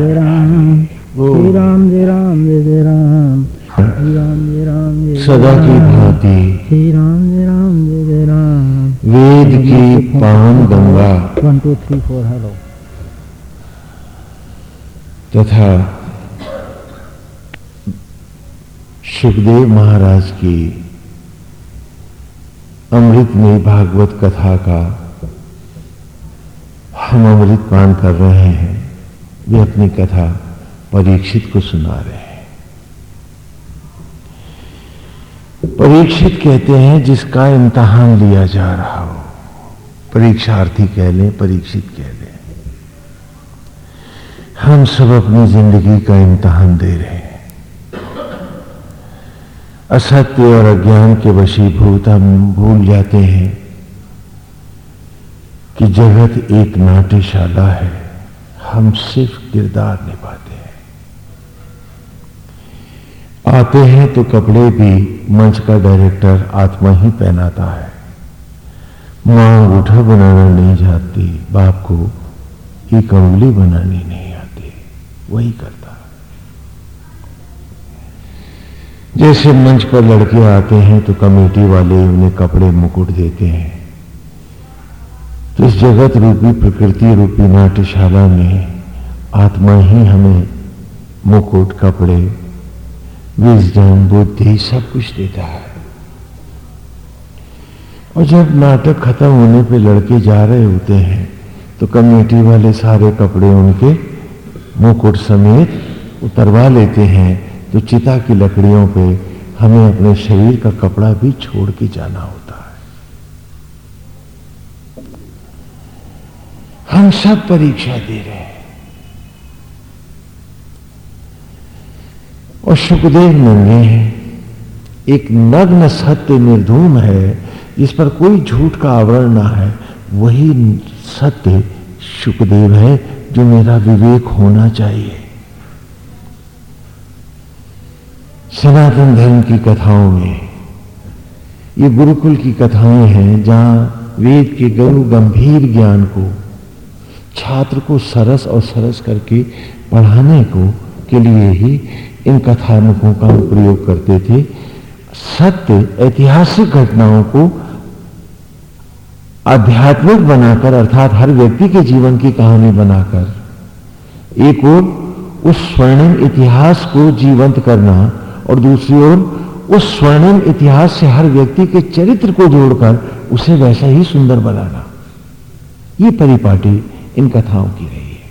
जय राम जय राम जय राम जय जय राम। जय राम जय राम जय सदा की। भांति। जय राम जय राम जय जय राम। वेद की पान Ganga one two three four hello तथा सुखदेव महाराज की अमृतमयी भागवत कथा का हम अमृत पान कर रहे हैं। वे अपनी कथा परीक्षित को सुना रहे हैं। परीक्षित कहते हैं, जिसका इम्तहान लिया जा रहा हो। परीक्षार्थी कह लें, परीक्षित कह लें। हम सब अपनी ज़िंदगी का इम्तहान दे रहे हैं। असत्य और अज्ञान के वशीभूत हम भूल जाते हैं कि जगत एक नाट्यशाला है। हम सिर्फ़ किरदार निभाते हैं। आते हैं तो कपड़े भी मंच का डायरेक्टर आत्मा ही पहनाता है। माँ अंगूठा बनाना नहीं जानती बाप को एक अंगुली बनानी नहीं आती। वही करता। जैसे मंच पर लड़के आते हैं तो कमेटी वाले उन्हें कपड़े मुकुट देते हैं। इस जगत रूपी, प्रकृति रूपी नाट्यशाला में आत्मा ही हमें मुकुट, कपड़े विजडम बुद्धि सब कुछ देता है। और जब नाटक खत्म होने पे लड़के जा रहे होते हैं तो कमेटी वाले सारे कपड़े उनके मुकुट समेत उतरवा लेते हैं तो चिता की लकड़ियों पे हमें अपने शरीर का कपड़ा भी छोड़ के जाना होता है हम सब परीक्षा दे रहे हैं। और सुखदेव नंगे हैं। एक नग्न सत्य निर्धूम है, जिस पर कोई झूठ का आवरण ना है। वही सत्य सुखदेव है, जो मेरा विवेक होना चाहिए। सनातन धर्म की कथाओं में, ये गुरुकुल की कथाएँ हैं, जहाँ वेद के गरु गंभीर ज्ञान को छात्र को सरस और सरस करके पढ़ाने को के लिए ही इन कथानकों का प्रयोग करते थे। सत्य ऐतिहासिक घटनाओं को आध्यात्मिक बनाकर अर्थात हर व्यक्ति के जीवन की कहानी बनाकर, एक ओर उस स्वर्णिम इतिहास को जीवंत करना और दूसरी ओर उस स्वर्णिम इतिहास से हर व्यक्ति के चरित्र को जोड़कर उसे वैसा ही सुंदर बनाना। ये परिपाटी इन कथाओं की रही है।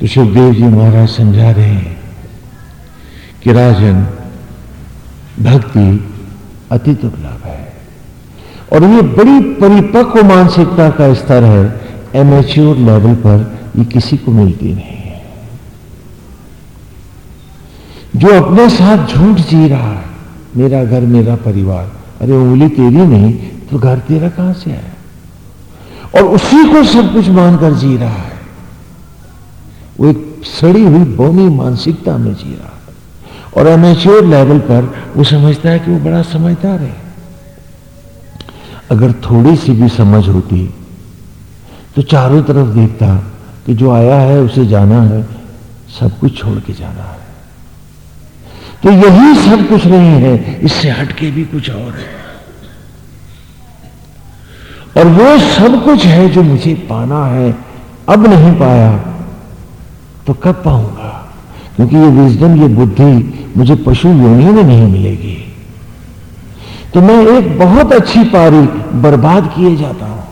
तो सुखदेव जी महाराज समझा रहे हैं कि राजन भक्ति अति दुर्लभ है। और ये बड़ी परिपक्व मानसिकता का स्तर है एमेच्योर लेवल पर ये किसी को मिलती नहीं है। जो अपने साथ झूठ जी रहा है, मेरा घर, मेरा परिवार, अरे उंगली तेरी नहीं तो घर तेरा कहाँ से आया? और उसी को सब कुछ मानकर जी रहा है। वो एक सड़ी हुई बौनी मानसिकता में जी रहा है। और एमेच्योर लेवल पर वो समझता है कि वो बड़ा समझदार है। अगर थोड़ी सी भी समझ होती तो चारों तरफ़ देखता कि जो आया है, उसे जाना है, सब कुछ छोड़ के जाना है। तो यही सब कुछ नहीं है, इससे हटके भी कुछ और है। और वो सब कुछ है जो मुझे पाना है। अब नहीं पाया तो कब पाऊँगा? क्योंकि ये विजडम ये बुद्धि मुझे पशु योनि में नहीं मिलेगी। तो मैं एक बहुत अच्छी पारी बर्बाद किए जाता हूँ।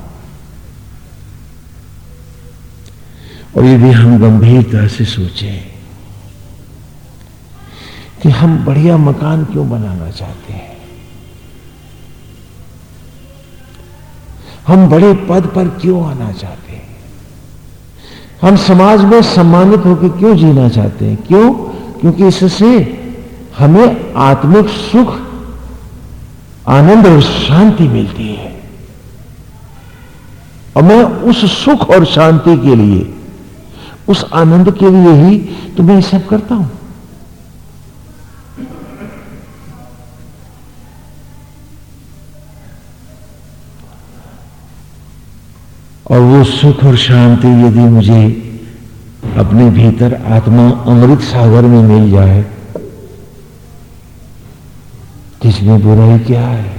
और यदि हम गंभीरता से सोचें कि हम बढ़िया मकान क्यों बनाना चाहते हैं? हम बड़े पद पर क्यों आना चाहते हैं? हम समाज में सम्मानित होकर क्यों जीना चाहते हैं? क्यों? क्योंकि इससे हमें आत्मिक सुख, आनंद और शांति मिलती है। और मैं उस सुख और शांति के लिए, उस आनंद के लिए ही तो ये सब करता हूँ। और वो सुख और शांति यदि मुझे अपने भीतर आत्मा अमृत सागर में मिल जाए इसमें बुराई क्या है?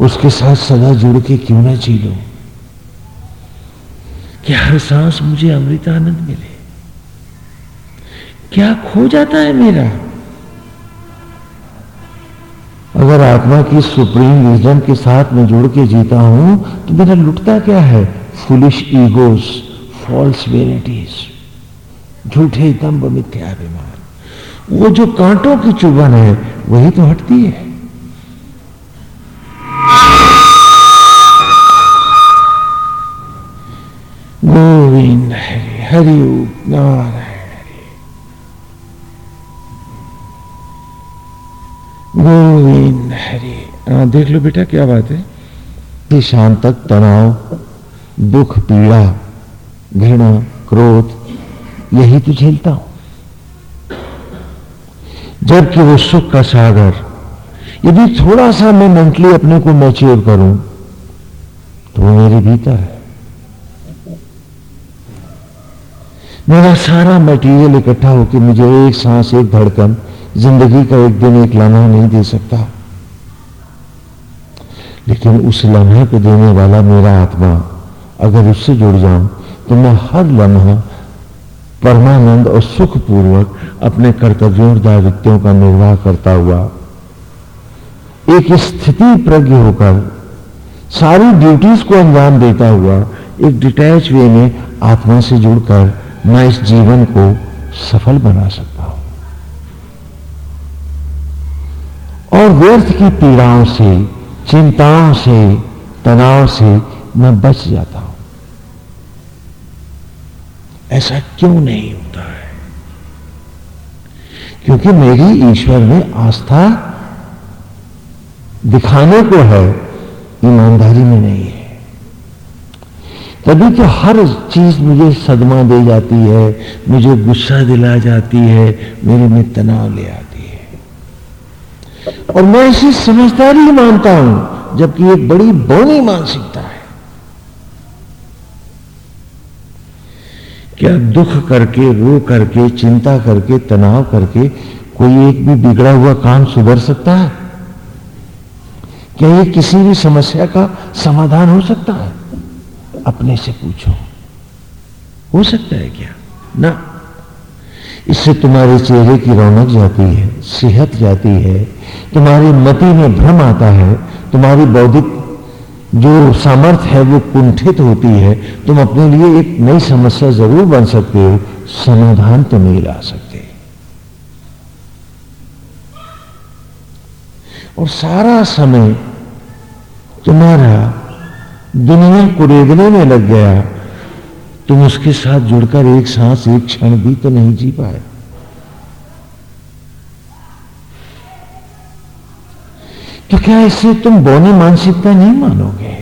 उसके साथ सदा जुड़ के क्यों ना जी लो कि हर सांस मुझे अमृत आनंद मिले? क्या खो जाता है मेरा? अगर आत्मा की सुप्रीम विजन के साथ में जुड़ के जीता हूँ तो मेरा लुटता क्या है? फुलिश ईगोस फॉल्स वेरिटीज झूठे दम्ब मिथ्याभिमान वो जो कांटों की चुभन है, वही तो हटती है। गोविंद हरि हरि नारायण। गोविंद हाँ देख लो बेटा, क्या बात है? शाम तक तनाव, दुख, पीड़ा, घृणा, क्रोध, यही तो झेलता हूँ। जबकि वो सुख का सागर, यदि थोड़ा सा मैं मेंटली अपने को मैच्योर करूँ तो वो मेरे भीतर है। मेरा सारा मटेरियल इकट्ठा होकर मुझे एक सांस, एक धड़कन ज़िंदगी का एक दिन एक लम्हा नहीं दे सकता। लेकिन उस लम्हे को देने वाला मेरा आत्मा, अगर उससे जुड़ जाऊँ तो मैं हर लम्हा परमानंद और सुखपूर्वक अपने कर्तव्यों और दायित्वों का निर्वाह करता हुआ, एक स्थिति प्रज्ञ होकर सारी ड्यूटीज़ को अंजाम देता हुआ, एक डिटैच वे में आत्मा से जुड़कर मैं इस जीवन को सफल बना सकता हूँ और व्यर्थ की पीड़ाओं से, चिंताओं से, तनाव से मैं बच जाता हूँ। ऐसा क्यों नहीं होता है? क्योंकि मेरी ईश्वर में आस्था दिखाने को है, ईमानदारी में नहीं है। तभी तो हर चीज़ मुझे सदमा दे जाती है, मुझे गुस्सा दिला जाती है, मेरे में तनाव ले आती है। और मैं इसे समझदारी मानता हूँ, जबकि एक बड़ी बौनी मानसिकता है। क्या दुख करके, रो करके, चिंता करके, तनाव करके कोई एक भी बिगड़ा हुआ काम सुधर सकता है? क्या ये किसी भी समस्या का समाधान हो सकता है? अपने से पूछो। हो सकता है क्या? ना। इससे तुम्हारे चेहरे की रौनक जाती है, सेहत जाती है, तुम्हारी मति में भ्रम आता है, तुम्हारी बौद्धिक जो सामर्थ्य है वो कुंठित होती है, तुम अपने लिए एक नई समस्या ज़रूर बन सकते हो, समाधान तो नहीं ला सकते और सारा समय तुम्हारा दुनिया कुरेदने में लग गया तुम उसके साथ जुड़कर एक सांस, एक क्षण भी तो नहीं जी पाए। तो क्या इससे तुम बौनी मानसिकता नहीं मानोगे?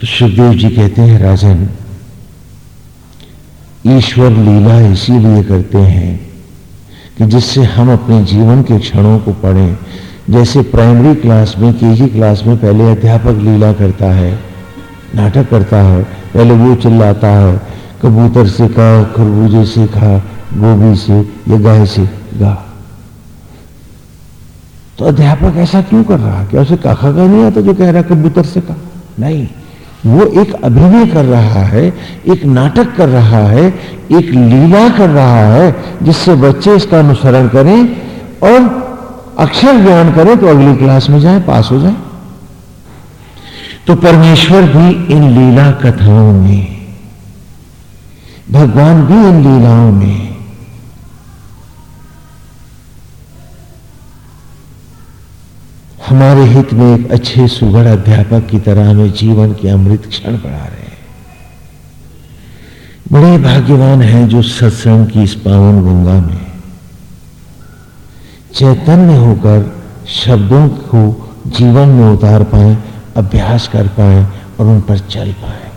तो सुखदेव जी कहते हैं, राजन, ईश्वर लीला इसीलिए करते हैं कि जिससे हम अपने जीवन के क्षणों को पढ़ें जैसे प्राइमरी क्लास में केजी क्लास में पहले अध्यापक लीला करता है, नाटक करता है, पहले वो चिल्लाता है, कबूतर से कहा खरबूजे से खा, गोभी से या गाय से गा। तो अध्यापक ऐसा क्यों कर रहा क्या उसे काखा का नहीं आता जो कह रहा कबूतर से कहा नहीं, वो एक अभिनय कर रहा है, एक नाटक कर रहा है, एक लीला कर रहा है, जिससे बच्चे इसका अनुसरण करें और अक्षर ज्ञान करें तो अगली क्लास में जाए, पास हो जाए। तो परमेश्वर भी इन लीला कथाओं में, भगवान भी इन लीलाओं में, हमारे हित में एक अच्छे सुगढ़ अध्यापक की तरह हमें जीवन के अमृत क्षण पढ़ा रहे हैं। बड़े भाग्यवान हैं जो सत्संग की इस पावन गंगा में। चैतन्य होकर शब्दों को जीवन में उतार पाए, अभ्यास कर पाए और उन पर चल पाए।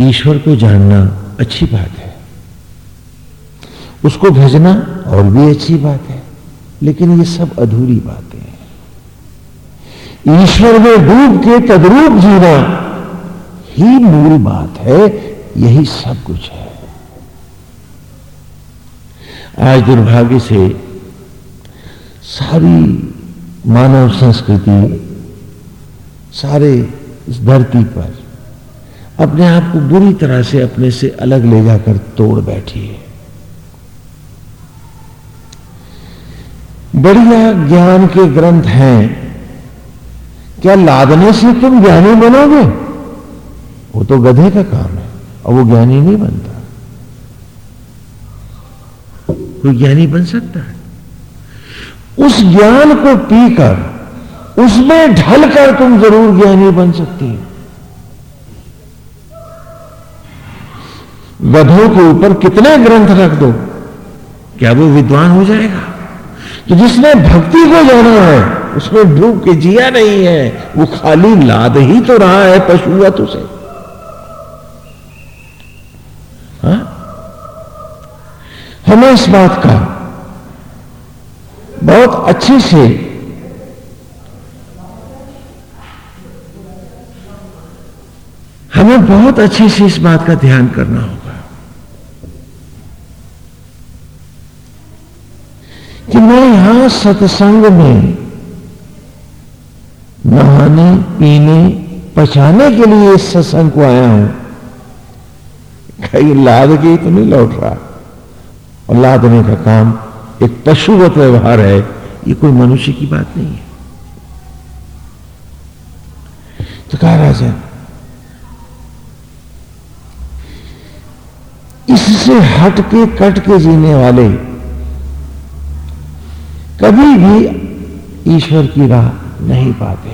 ईश्वर को जानना अच्छी बात है। उसको भेजना और भी अच्छी बात है, लेकिन ये सब अधूरी बातें हैं। ईश्वर में डूब के तद्रूप जीना ही मूल बात है, यही सब कुछ है। आज दुर्भाग्य से सारी मानव संस्कृति सारे इस धरती पर अपने आप को बुरी तरह से अपने से अलग ले जाकर तोड़ बैठी है। बढ़िया ज्ञान के ग्रंथ हैं। क्या लादने से तुम ज्ञानी बनोगे? वो तो गधे का काम है, और वो ज्ञानी नहीं बनता। कोई ज्ञानी बन सकता है। उस ज्ञान को पीकर उसमें ढलकर तुम ज़रूर ज्ञानी बन सकती हो। गधों के ऊपर कितने ग्रंथ रख दो। क्या वो विद्वान हो जाएगा? तो जिसने भक्ति को जाना है उसमें डूब के जिया नहीं है। वो खाली लाद ही तो रहा है पशुवत उसे। हमें इस बात का बहुत अच्छे से हमें बहुत अच्छे से इस बात का ध्यान करना होगा कि मैं यहाँ सत्संग में नहाने, पीने, पचाने के लिए इस सत्संग को आया हूँ। कहीं लाद के तो नहीं लौट रहा। और लादने का काम एक पशुवत व्यवहार है, ये कोई मनुष्य की बात नहीं है। तो कहा राजा, इससे हट के कट के जीने वाले कभी भी ईश्वर की राह नहीं पाते।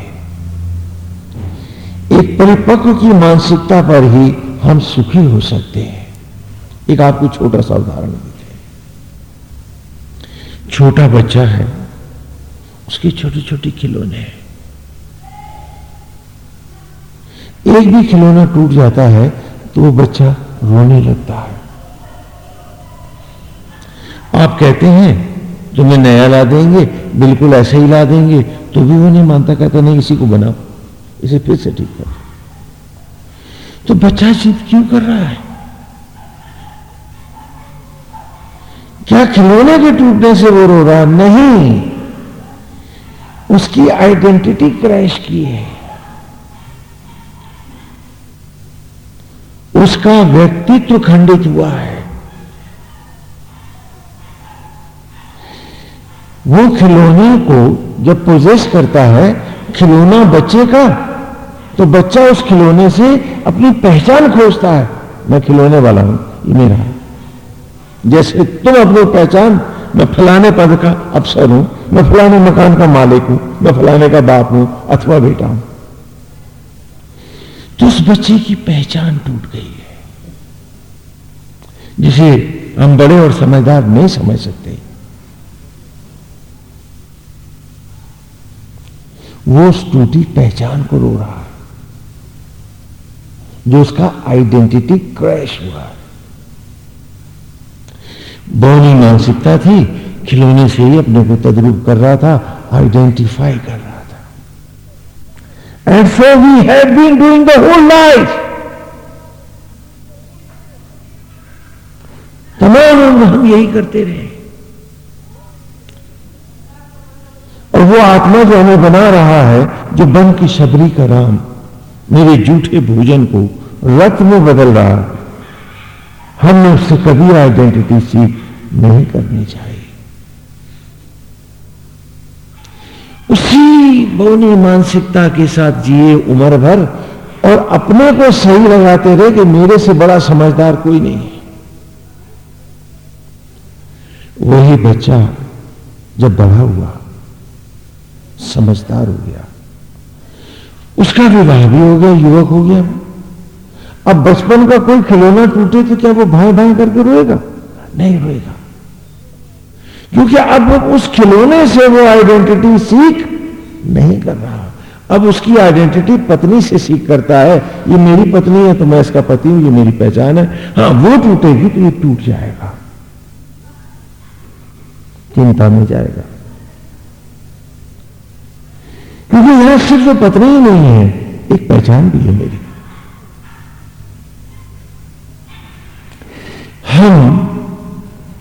एक परिपक्व की मानसिकता पर ही हम सुखी हो सकते हैं। एक आपको छोटा सा उदाहरण छोटा बच्चा है, उसके छोटे छोटे खिलौने हैं। एक भी खिलौना टूट जाता है तो वो बच्चा रोने लगता है। आप कहते हैं, तुम्हें नया ला देंगे, बिल्कुल ऐसे ही ला देंगे तो भी वो नहीं मानता, कहता, नहीं, इसी को बनाओ, इसे फिर से ठीक करो तो बच्चा जिद क्यों कर रहा है? क्या खिलौने के टूटने से वो रो रहा? नहीं। उसकी आइडेंटिटी क्रैश की है। उसका व्यक्तित्व खंडित हुआ है। वो खिलौने को जब पोजेस करता है, खिलौना बच्चे का तो बच्चा उस खिलौने से अपनी पहचान खोजता है। मैं खिलौने वाला हूँ, ये मेरा है। जैसे तुम अपनी पहचान मैं फलाने पद का अफसर हूँ, मैं फलाने मकान का मालिक हूँ, मैं फलाने का बाप हूँ अथवा बेटा हूँ। तो उस बच्चे की पहचान टूट गई है, जिसे हम बड़े और समझदार नहीं समझ सकते। वो उस टूटी पहचान को रो रहा है, जो उसका आइडेंटिटी क्रैश हुआ है। बौनी मानसिकता थी? खिलौने से ही अपने को तद्रुप कर रहा था आइडेंटिफाई कर रहा था। And so we have been doing the whole life तमाम उम्र हम यही करते रहे। और वो आत्मा जो हमें बना रहा है, जो बन की शबरी का राम, मेरे जूठे भोजन को रत में बदल रहा है हमने उससे कभी आइडेंटिटी सीख नहीं करनी चाहिए उसी बौनी मानसिकता के साथ जिए उम्र भर और अपने को सही लगाते रहे कि मेरे से बड़ा समझदार कोई नहीं वही बच्चा जब बड़ा हुआ, समझदार हो गया, उसका विवाह भी हो गया, युवक हो गया। अब बचपन का कोई खिलौना टूटे तो क्या वो भाई भाई करके रोएगा? नहीं रोएगा। क्योंकि अब उस खिलौने से वो आइडेंटिटी सीख नहीं कर रहा। अब उसकी आइडेंटिटी पत्नी से सीख करता है, ये मेरी पत्नी है तो मैं इसका पति हूँ, ये मेरी पहचान है। हाँ वो टूटेगी तो ये टूट जाएगा। चिंता में जाएगा। क्योंकि यहाँ सिर्फ़ पत्नी ही नहीं है, एक पहचान भी है मेरी। हम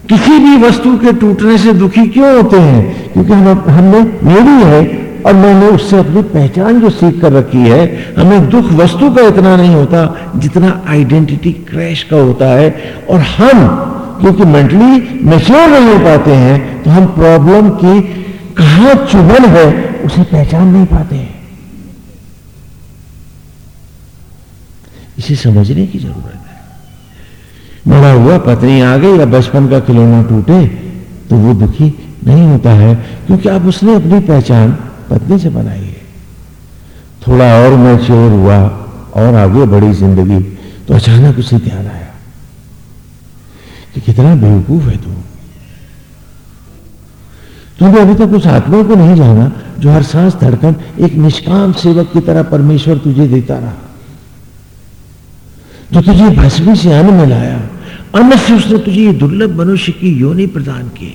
किसी भी वस्तु के टूटने से दुखी क्यों होते हैं? क्योंकि हम हमने मेरी है और मैंने उससे अपनी पहचान जो सीख कर रखी है, हमें दुख वस्तु का इतना नहीं होता जितना आइडेंटिटी क्रैश का होता है। और हम, क्योंकि मेंटली मेच्योर नहीं हो पाते हैं तो हम प्रॉब्लम की कहा चुभन है, उसे पहचान नहीं पाते हैं। इसे समझने की ज़रूरत है बड़ा हुआ, पत्नी आ गई या बचपन का खिलौना टूटे तो वो दुखी नहीं होता है, क्योंकि आप उसने अपनी पहचान पत्नी से बनाई है। थोड़ा और मैच्योर हुआ, और आगे बढ़ी ज़िंदगी तो अचानक उसे ध्यान आया कि कितना बेवकूफ़ है तू। तूने अभी तक उस आत्मा को नहीं जाना जो हर सांस धड़कन एक निष्काम सेवक की तरह परमेश्वर तुझे देता रहा। जो तुझे भस्मी से अन्न में लाया अन्न से उसने तुझे दुर्लभ मनुष्य की योनि प्रदान की।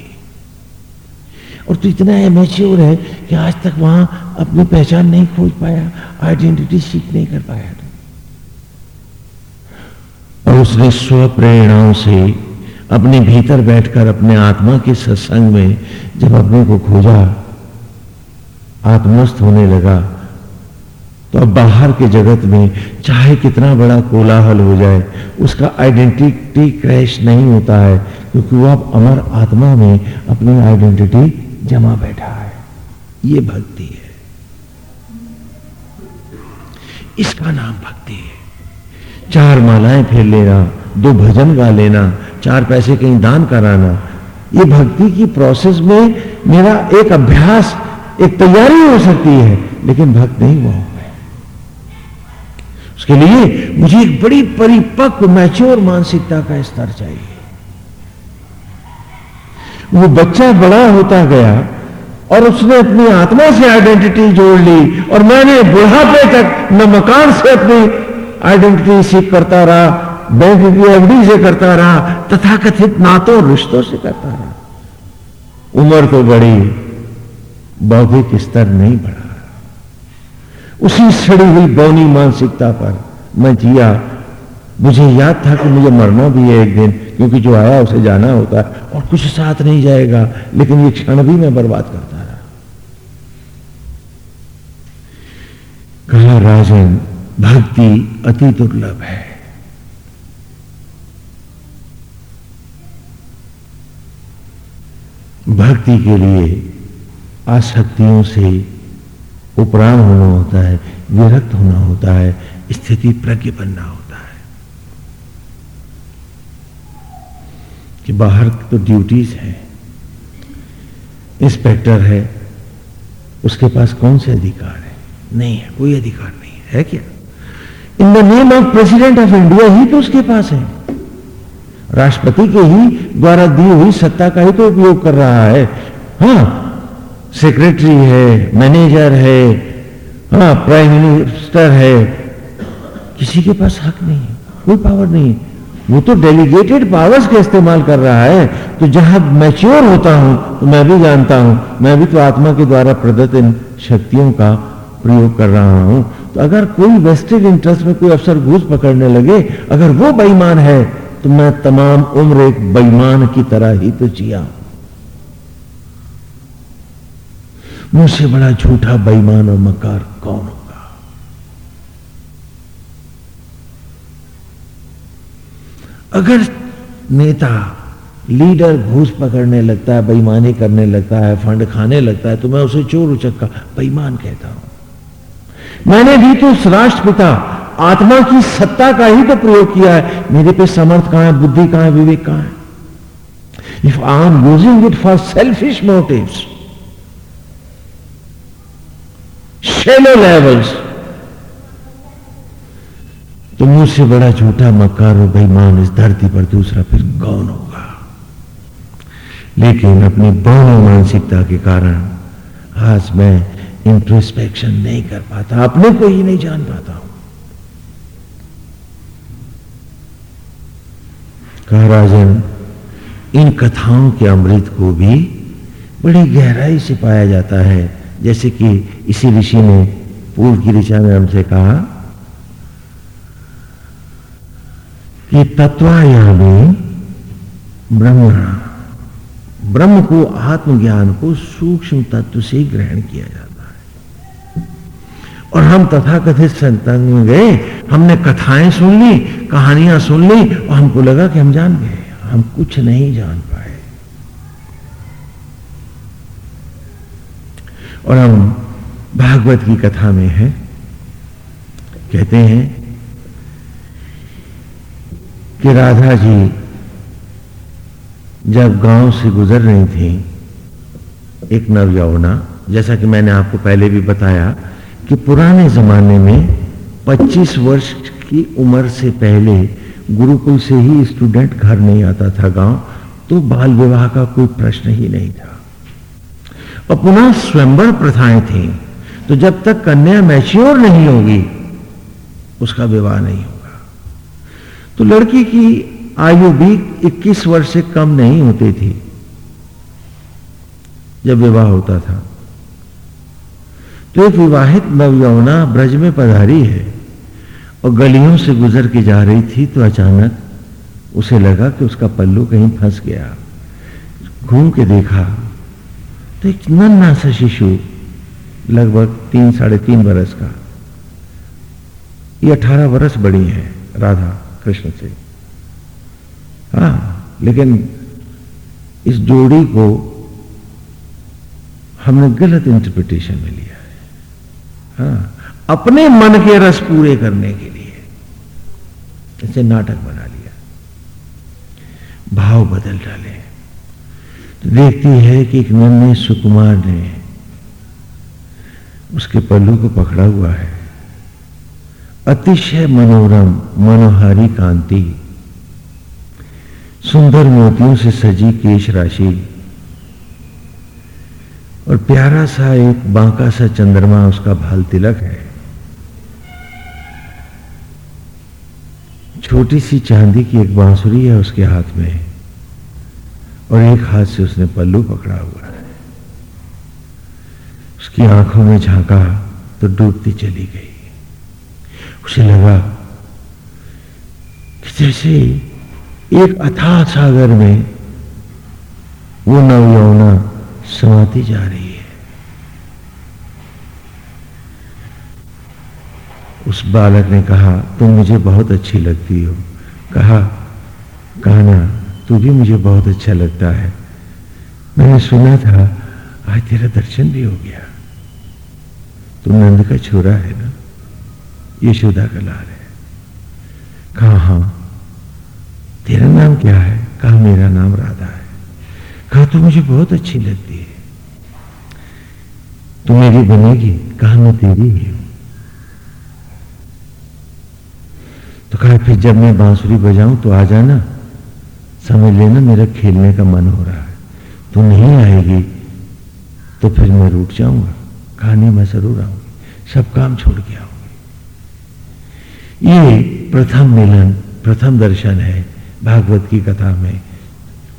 और तू इतना मैच्योर है कि आज तक वहाँ अपनी पहचान नहीं खोज पाया आइडेंटिटी सीख नहीं कर पाया और उसने स्व प्रेरणाओं से अपने भीतर बैठकर अपने आत्मा के सत्संग में जब अपने को खोजा, आत्मस्थ होने लगा। तो अब बाहर के जगत में चाहे कितना बड़ा कोलाहल हो जाए, उसका आइडेंटिटी क्रैश नहीं होता है, क्योंकि वो अब अमर आत्मा में अपनी आइडेंटिटी जमा बैठा है। ये भक्ति है। इसका नाम भक्ति है। चार मालाएँ फेर लेना, दो भजन गा लेना, चार पैसे कहीं दान कराना, ये भक्ति की प्रोसेस में मेरा एक अभ्यास, एक तैयारी हो सकती है, लेकिन भक्त नहीं हुआ उसके लिए मुझे एक बड़ी परिपक्व मैच्योर मानसिकता का स्तर चाहिए। वो बच्चा बड़ा होता गया और उसने अपनी आत्मा से आइडेंटिटी जोड़ ली और मैंने बुढ़ापे तक न मकान से अपनी आइडेंटिटी सीख करता रहा बैंक की एफडी से करता रहा तथा कथित नातों, रिश्तों से करता रहा। उम्र तो बड़ी, बौद्धिक स्तर नहीं बढ़ा। उसी सड़ी हुई बौनी मानसिकता पर मैं जिया। मुझे याद था कि मुझे मरना भी है एक दिन, क्योंकि जो आया उसे जाना होता है और कुछ साथ नहीं जाएगा, लेकिन ये क्षण भी मैं बर्बाद करता रहा। कहा, राजन, भक्ति अति दुर्लभ है। भक्ति के लिए आसक्तियों से उपराम होना होता है विरक्त होना होता है स्थिति प्रज्ञ बनना होता है। कि बाहर तो ड्यूटीज़ है। इंस्पेक्टर है उसके पास कौन से अधिकार है? नहीं है कोई अधिकार नहीं है, है क्या? In the name of president of India ही तो उसके पास है। राष्ट्रपति के ही द्वारा दी हुई सत्ता का ही तो उपयोग कर रहा है। हाँ सेक्रेटरी है मैनेजर है हाँ प्राइम मिनिस्टर है। किसी के पास हक नहीं है, कोई पावर नहीं है। वो तो डेलीगेटेड पावर्स का इस्तेमाल कर रहा है। तो जहाँ मैच्योर होता हूँ तो मैं भी जानता हूँ। मैं भी तो आत्मा के द्वारा प्रदत्त इन शक्तियों का प्रयोग कर रहा हूँ। तो अगर कोई वेस्टेड इंटरेस्ट में कोई अफसर घूस पकड़ने लगे, अगर वो बेईमान है तो मैं तमाम उम्र एक बेईमान की तरह ही तो जिया मुझसे बड़ा झूठा बेईमान और मकार कौन होगा? अगर नेता, लीडर घूस पकड़ने लगता है, बेईमानी करने लगता है, फंड खाने लगता है तो मैं उसे चोर उचक्का, बेईमान कहता हूँ। मैंने भी तो उस राष्ट्रपिता, आत्मा की सत्ता का ही तो प्रयोग किया है। मेरे पे समर्थ कहाँ है, बुद्धि कहाँ है, विवेक कहाँ है? If I am using it for selfish motives shallow levels तो मुझसे बड़ा झूठा मकार और बेईमान इस धरती पर दूसरा फिर कौन होगा? लेकिन अपनी बौनी मानसिकता के कारण आज मैं इंट्रोस्पेक्शन नहीं कर पाता, अपने को ही नहीं जान पाता हूँ। कहा राजन, इन कथाओं के अमृत को भी बड़ी गहराई से पाया जाता है। जैसे कि इसी ऋषि ने पूर्व की ऋषा ने हमसे कहा कि तत्वायामी ब्रह्म ब्रह्म को आत्मज्ञान को सूक्ष्म तत्व से ग्रहण किया जाता है। और हम तथाकथित संतंग में गए, हमने कथाएँ सुन ली, कहानियाँ सुन ली, और हमको लगा कि हम जान गए। हम कुछ नहीं जान पाए। और हम भागवत की कथा में है। कहते हैं कि राधा जी जब गाँव से गुजर रही थी, एक नव यौना जैसा कि मैंने आपको पहले भी बताया कि पुराने जमाने में 25 वर्ष की उम्र से पहले गुरुकुल से ही स्टूडेंट घर नहीं आता था गाँव तो बाल विवाह का कोई प्रश्न ही नहीं था। और पुनः स्वयंवर प्रथाएँ थी। तो जब तक कन्या मैच्योर नहीं होगी, उसका विवाह नहीं होगा। तो लड़की की आयु भी 21 वर्ष से कम नहीं होती थी, जब विवाह होता था। तो एक विवाहित नवयौना ब्रज में पधारी है और गलियों से गुजर के जा रही थी तो अचानक उसे लगा कि उसका पल्लू कहीं फंस गया। घूम के देखा तो एक नन्ना सा शिशु, लगभग तीन, साढ़े तीन बरस का। ये अठारह बरस बड़ी है राधा कृष्ण से। हाँ लेकिन इस जोड़ी को हमने गलत इंटरप्रिटेशन में लिया है। हाँ अपने मन के रस पूरे करने के लिए इसे नाटक बना लिया। भाव बदल डाले। देखती है कि एक नन्हे सुकुमार ने उसके पल्लू को पकड़ा हुआ है। अतिशय मनोरम, मनोहारी कांति, सुंदर मोतियों से सजी केश राशि और प्यारा सा एक बांका सा चंद्रमा उसका भाल तिलक है। छोटी सी चांदी की एक बांसुरी है उसके हाथ में। और एक हाथ से उसने पल्लू पकड़ा हुआ है। उसकी आँखों में झांका तो डूबती चली गई। उसे लगा कि जैसे एक अथाह सागर में वो नवयौना समाती जा रही है। उस बालक ने कहा, तुम मुझे बहुत अच्छी लगती हो। कहा कहना तू भी मुझे बहुत अच्छा लगता है। मैंने सुना था, आज तेरा दर्शन भी हो गया। तू नंद का छोरा है ना? यशोदा का लाल है। कहा हाँ। तेरा नाम क्या है? कहा, मेरा नाम राधा है। कहा, तू मुझे बहुत अच्छी लगती है। तू मेरी बनेगी। कहा, मैं तेरी ही हूँ। तो कहा, फिर जब मैं बांसुरी बजाऊं तो आ जाना। समझ लेना मेरा खेलने का मन हो रहा है। तू नहीं आएगी तो फिर मैं रूठ जाऊँगा। कहानी मैं ज़रूर आऊँगी। सब काम छोड़ के आऊँगी। ये प्रथम मिलन, प्रथम दर्शन है भागवत की कथा में,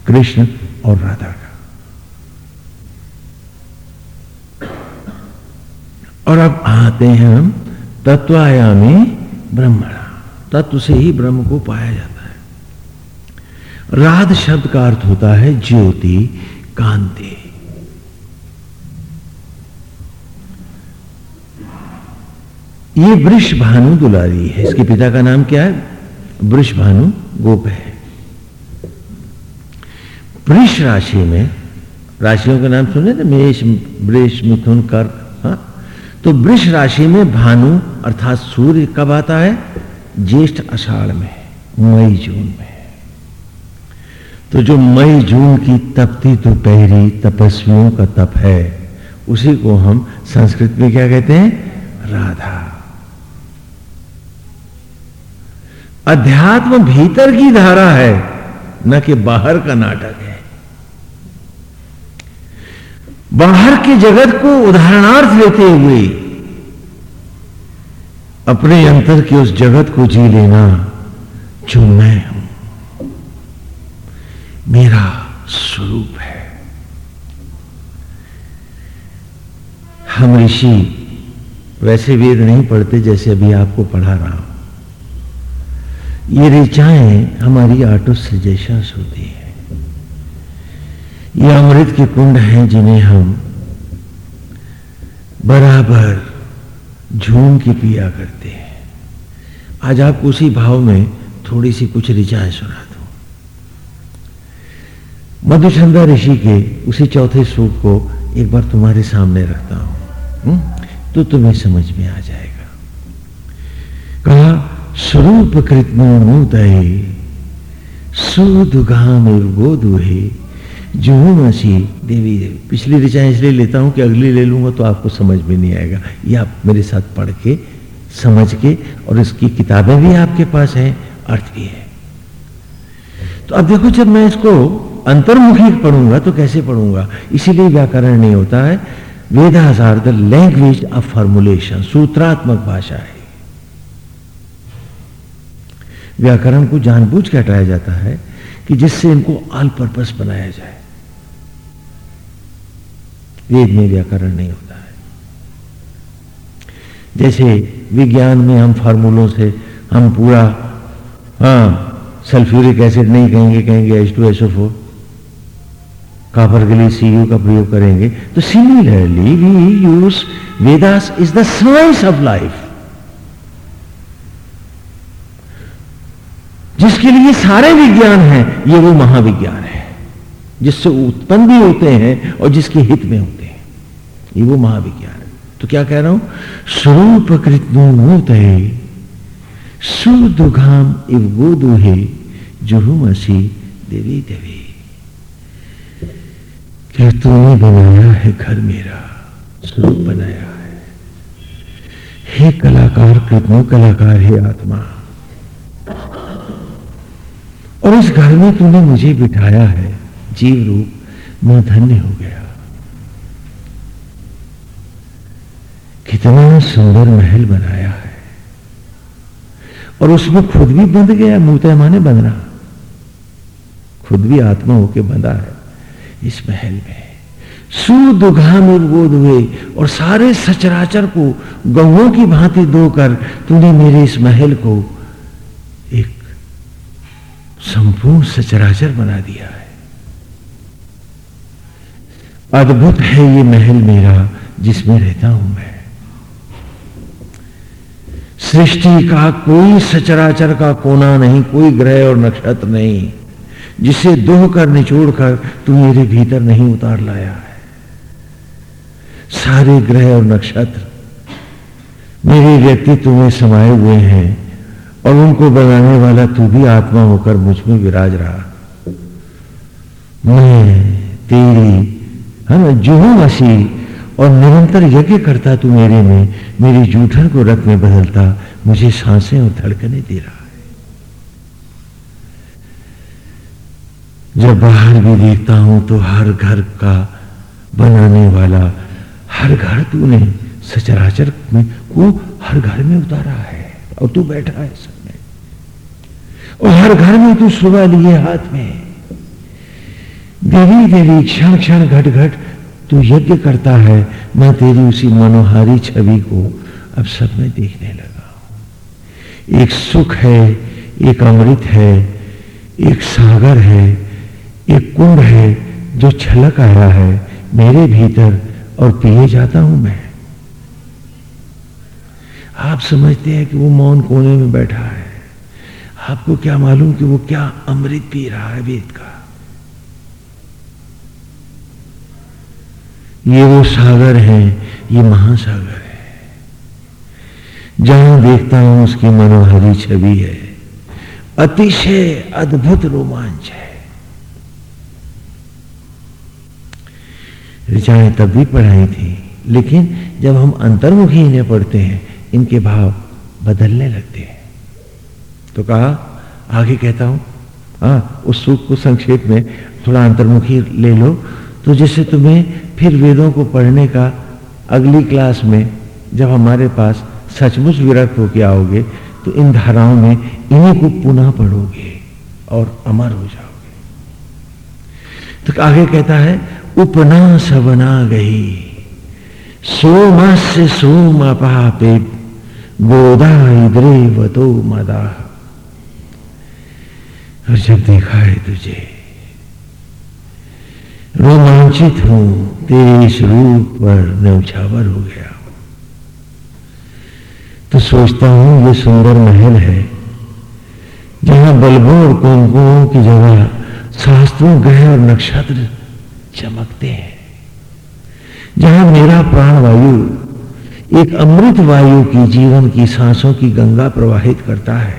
कृष्ण और राधा का। और अब आते हैं हम तत्वायामी ब्रह्मणा। तत्व से ही ब्रह्म को पाया जाता राध शब्द का अर्थ होता है ज्योति कांति। ये वृष भानु दुलारी है। इसके पिता का नाम क्या है? वृष भानु गोप है। वृष राशि में, राशियों के नाम सुने थे? मेष, वृष मिथुन कर्क हाँ? तो वृष राशि में भानु, अर्थात सूर्य कब आता है? ज्येष्ठ अषाढ़ में, मई, जून में। तो जो मई जून की तपती दोपहरी तपस्वियों का तप है, उसी को हम संस्कृत में क्या कहते हैं? राधा। अध्यात्म भीतर की धारा है, न कि बाहर का नाटक है। बाहर के जगत को उदाहरणार्थ लेते हुए, अपने अंतर के उस जगत को जी लेना, जो मैं हूँ। मेरा स्वरूप है। हम ऋषि वैसे वेद नहीं पढ़ते जैसे अभी आपको पढ़ा रहा हूँ। ये ऋचाएँ हमारी आटो सजेशंस होती है। ये अमृत के कुंड हैं जिन्हें हम बराबर झूम के पिया करते हैं। आज आपको उसी भाव में थोड़ी सी कुछ ऋचाएँ सुना मधुचंदा ऋषि के उसी चौथे सूख को एक बार तुम्हारे सामने रखता हूँ? तो तुम्हें समझ में आ जाएगा। कहा स्वरूप कृतमोदय सुदुगाम गोदुहे जुहमसी देवी देवी। पिछली ऋचाएँ इसलिए लेता हूँ कि अगली ले लूँगा तो आपको समझ में नहीं आएगा। ये आप मेरे साथ पढ़ के समझ के और इसकी किताबें भी आपके पास हैं अर्थ भी है। तो अब देखो जब मैं इसको अंतर्मुखी पढ़ूँगा तो कैसे पढ़ूँगा? इसीलिए व्याकरण नहीं होता है। Vedas are the language of formulation, सूत्रात्मक भाषा है। व्याकरण को जानबूझ के हटाया जाता है कि जिससे इनको ऑल पर्पस बनाया जाए। वेद में व्याकरण नहीं होता है। जैसे विज्ञान में हम फार्मूलों से हम पूरा हाँ सल्फ्यूरिक एसिड नहीं कहेंगे कहेंगे H two S four copper के लिए सी यू का प्रयोग करेंगे। तो similarly we use Vedas is the science of life जिसके लिए सारे विज्ञान हैं, ये वो महाविज्ञान है। जिससे उत्पन्न भी होते हैं और जिसके हित में होते हैं। ये वो महाविज्ञान है। तो क्या कह रहा हूँ? स्वरूप कृत है सुदुघाम इव गोदुहे, जुहुमसी देवी देवी। क्या तूने बनाया है घर मेरा स्वरूप बनाया है। हे कलाकार कृष्ण कलाकार, हे आत्मा। और इस घर में तूने मुझे बिठाया है, जीव रूप, मैं धन्य हो गया। कितना सुंदर महल बनाया है। और उसमें खुद भी बंध गया मुँह माने बंधना। खुद भी आत्मा होके बंधा है। इस महल में। सुदुघा में गोद हुए और सारे सचराचर को गौों की भांति धोकर तूने मेरे इस महल को एक संपूर्ण सचराचर बना दिया है। अद्भुत है ये महल मेरा जिसमें रहता हूँ मैं। सृष्टि का कोई सचराचर का कोना नहीं, कोई ग्रह और नक्षत्र नहीं। जिसे दोह कर निचोड़ कर तू मेरे भीतर नहीं उतार लाया है। सारे ग्रह और नक्षत्र मेरे व्यक्तित्व में समाये हुए हैं और उनको बनाने वाला तू भी आत्मा होकर मुझमें विराज रहा। मैं तेरी, है ना जुहू मसी और निरंतर यज्ञ करता तू मेरे में, मेरी जूठन को रथ में बदलता, मुझे साँसें और धड़कने दे रहा। जब बाहर भी देखता हूँ तो हर घर का बनाने वाला हर घर तूने सचराचर में को हर घर में उतारा है और तू बैठा है सब में और हर घर में तू सुबह लिए हाथ में। देवी देवी क्षण क्षण घट घट तू यज्ञ करता है। मैं तेरी उसी मनोहारी छवि को अब सब में देखने लगा एक सुख है, एक अमृत है, एक सागर है एक कुंभ है जो छलक आया है, मेरे भीतर और पिए जाता हूँ मैं। आप समझते हैं कि वो मौन कोने में बैठा है। आपको क्या मालूम कि वो क्या अमृत पी रहा है वेद का? ये वो सागर है, ये महासागर है। जहाँ देखता हूँ उसकी मनोहरी छवि है। अतिशय अद्भुत रोमांच है। ऋचाएँ तब भी पढ़ाई थी। लेकिन जब हम अंतर्मुखी इन्हें पढ़ते हैं, इनके भाव बदलने लगते हैं। तो कहा, आगे कहता हूँ हाँ उस सुख को संक्षेप में थोड़ा अंतर्मुखी ले लो। तो जिससे तुम्हें फिर वेदों को पढ़ने का अगली क्लास में जब हमारे पास सचमुच विरक्त होकर आओगे तो इन धाराओं में इन्हीं को पुनः पढ़ोगे और अमर हो जाओगे। तो आगे कहता है उपना सबना गई सोमस्य सोम पापे गोदा इद्रे वतो मदा। और जब देखा है तुझे, रोमांचित हूँ, तेरे इस रूप पर नौछावर हो गया। तो सोचता हूँ ये सुंदर महल है, जहाँ बल्बों और की जगह शास्त्रों, ग्रह और नक्षत्र चमकते हैं। जहाँ मेरा प्राण वायु एक अमृत वायु की जीवन की सांसों की गंगा प्रवाहित करता है,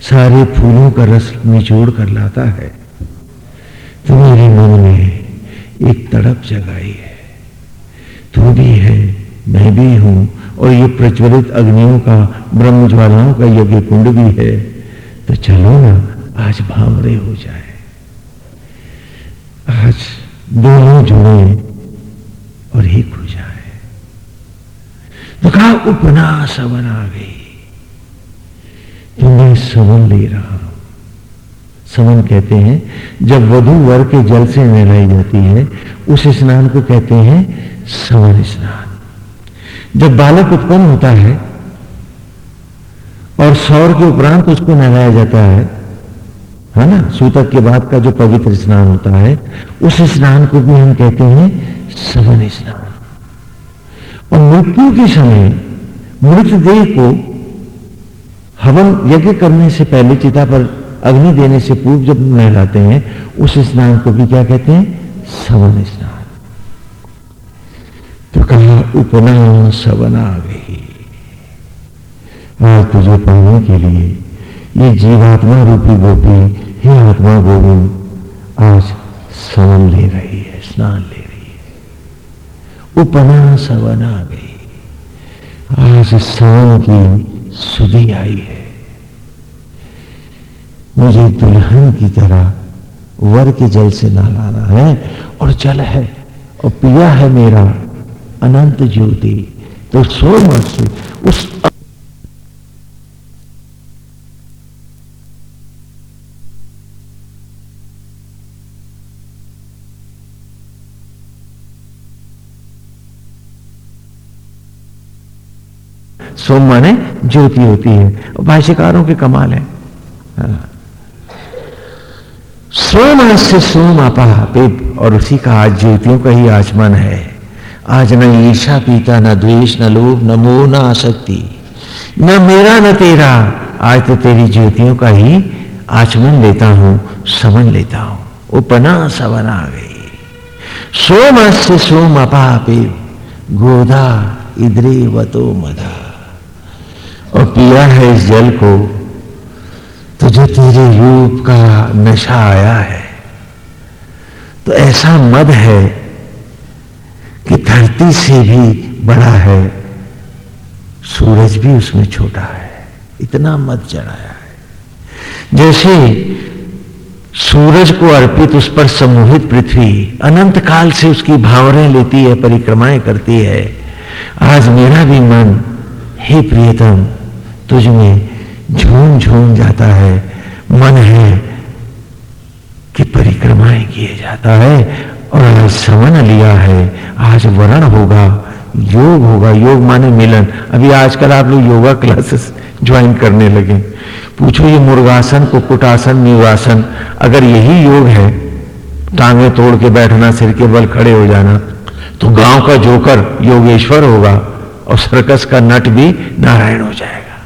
सारे फूलों का रस निचोड़ कर लाता है। तो मेरे मन में एक तड़प जगाई है। तू भी है, मैं भी हूँ, और ये प्रज्वलित अग्नियों का, ब्रह्म ज्वालाओं का यज्ञ कुंड भी है। तो चलो ना, आज भावरे हो जाए। आज दोनों जुड़े और एक हो जाए। तो कहा उपना सवन आ गई। तो मैं समन ले रहा हूँ। समन कहते हैं, जब वधु वर के जल से नहलाई जाती है, उस स्नान को कहते हैं, समन स्नान। जब बालक उत्पन्न होता है और सौर के उपरांत उसको नहलाया जाता है है ना? सूतक के बाद का जो पवित्र स्नान होता है, उस स्नान को भी हम कहते हैं सवन स्नान। और मृत्यु के समय मृतदेह को हवन यज्ञ करने से पहले, चिता पर अग्नि देने से पूर्व जब नहलाते हैं, उस स्नान को भी क्या कहते हैं? सवन स्नान। तो कहा उपना सवना गई आज तुझे पाने के लिए ये जीवात्मा रूपी गोपी हे आत्मा गोविंद आज सवन ले रही है, स्नान ले रही है। उपना सवन गई आज सवन की सुधी आई है। मुझे दुल्हन की तरह वर के जल से नहलाना है और जल है और पिया है मेरा अनंत ज्योति। तो सो मत उस सोम माने ज्योति होती है। भाष्यकारों के कमाल है। हाँ। सोम से सोम अपा और उसी का आज ज्योतियों का ही आचमन है। आज न ईर्षा पीता, न द्वेष, न लोभ, न मोह, न आसक्ति। न मेरा, न तेरा। आज तो तेरी ज्योतियों का ही आचमन लेता हूँ समझ लेता हूँ। उपना सवन आ गई। सोम से सोम अपा गोदा इधरे वतो मदा। और पिया है इस जल को तो जो तेरे रूप का नशा आया है तो ऐसा मद है कि धरती से भी बड़ा है, सूरज भी उसमें छोटा है, इतना मत चढ़ाया है। जैसे सूरज को अर्पित उस पर समूहित पृथ्वी अनंत काल से उसकी भावनाएँ लेती है, परिक्रमाएँ करती है, आज मेरा भी मन हे प्रियतम, तुझ में झूम झूम जाता है, मन है कि परिक्रमाएँ किए जाता है और समन लिया है। आज वरण होगा, योग होगा, योग माने मिलन। अभी आजकल आप लोग योगा क्लासेस ज्वाइन करने लगे। पूछो ये मुर्गासन कुकुटासन न्यूरासन अगर यही योग है, टांगे तोड़ के बैठना, सिर के बल खड़े हो जाना तो गाँव का जोकर योगेश्वर होगा। और सर्कस का नट भी नारायण हो जाएगा।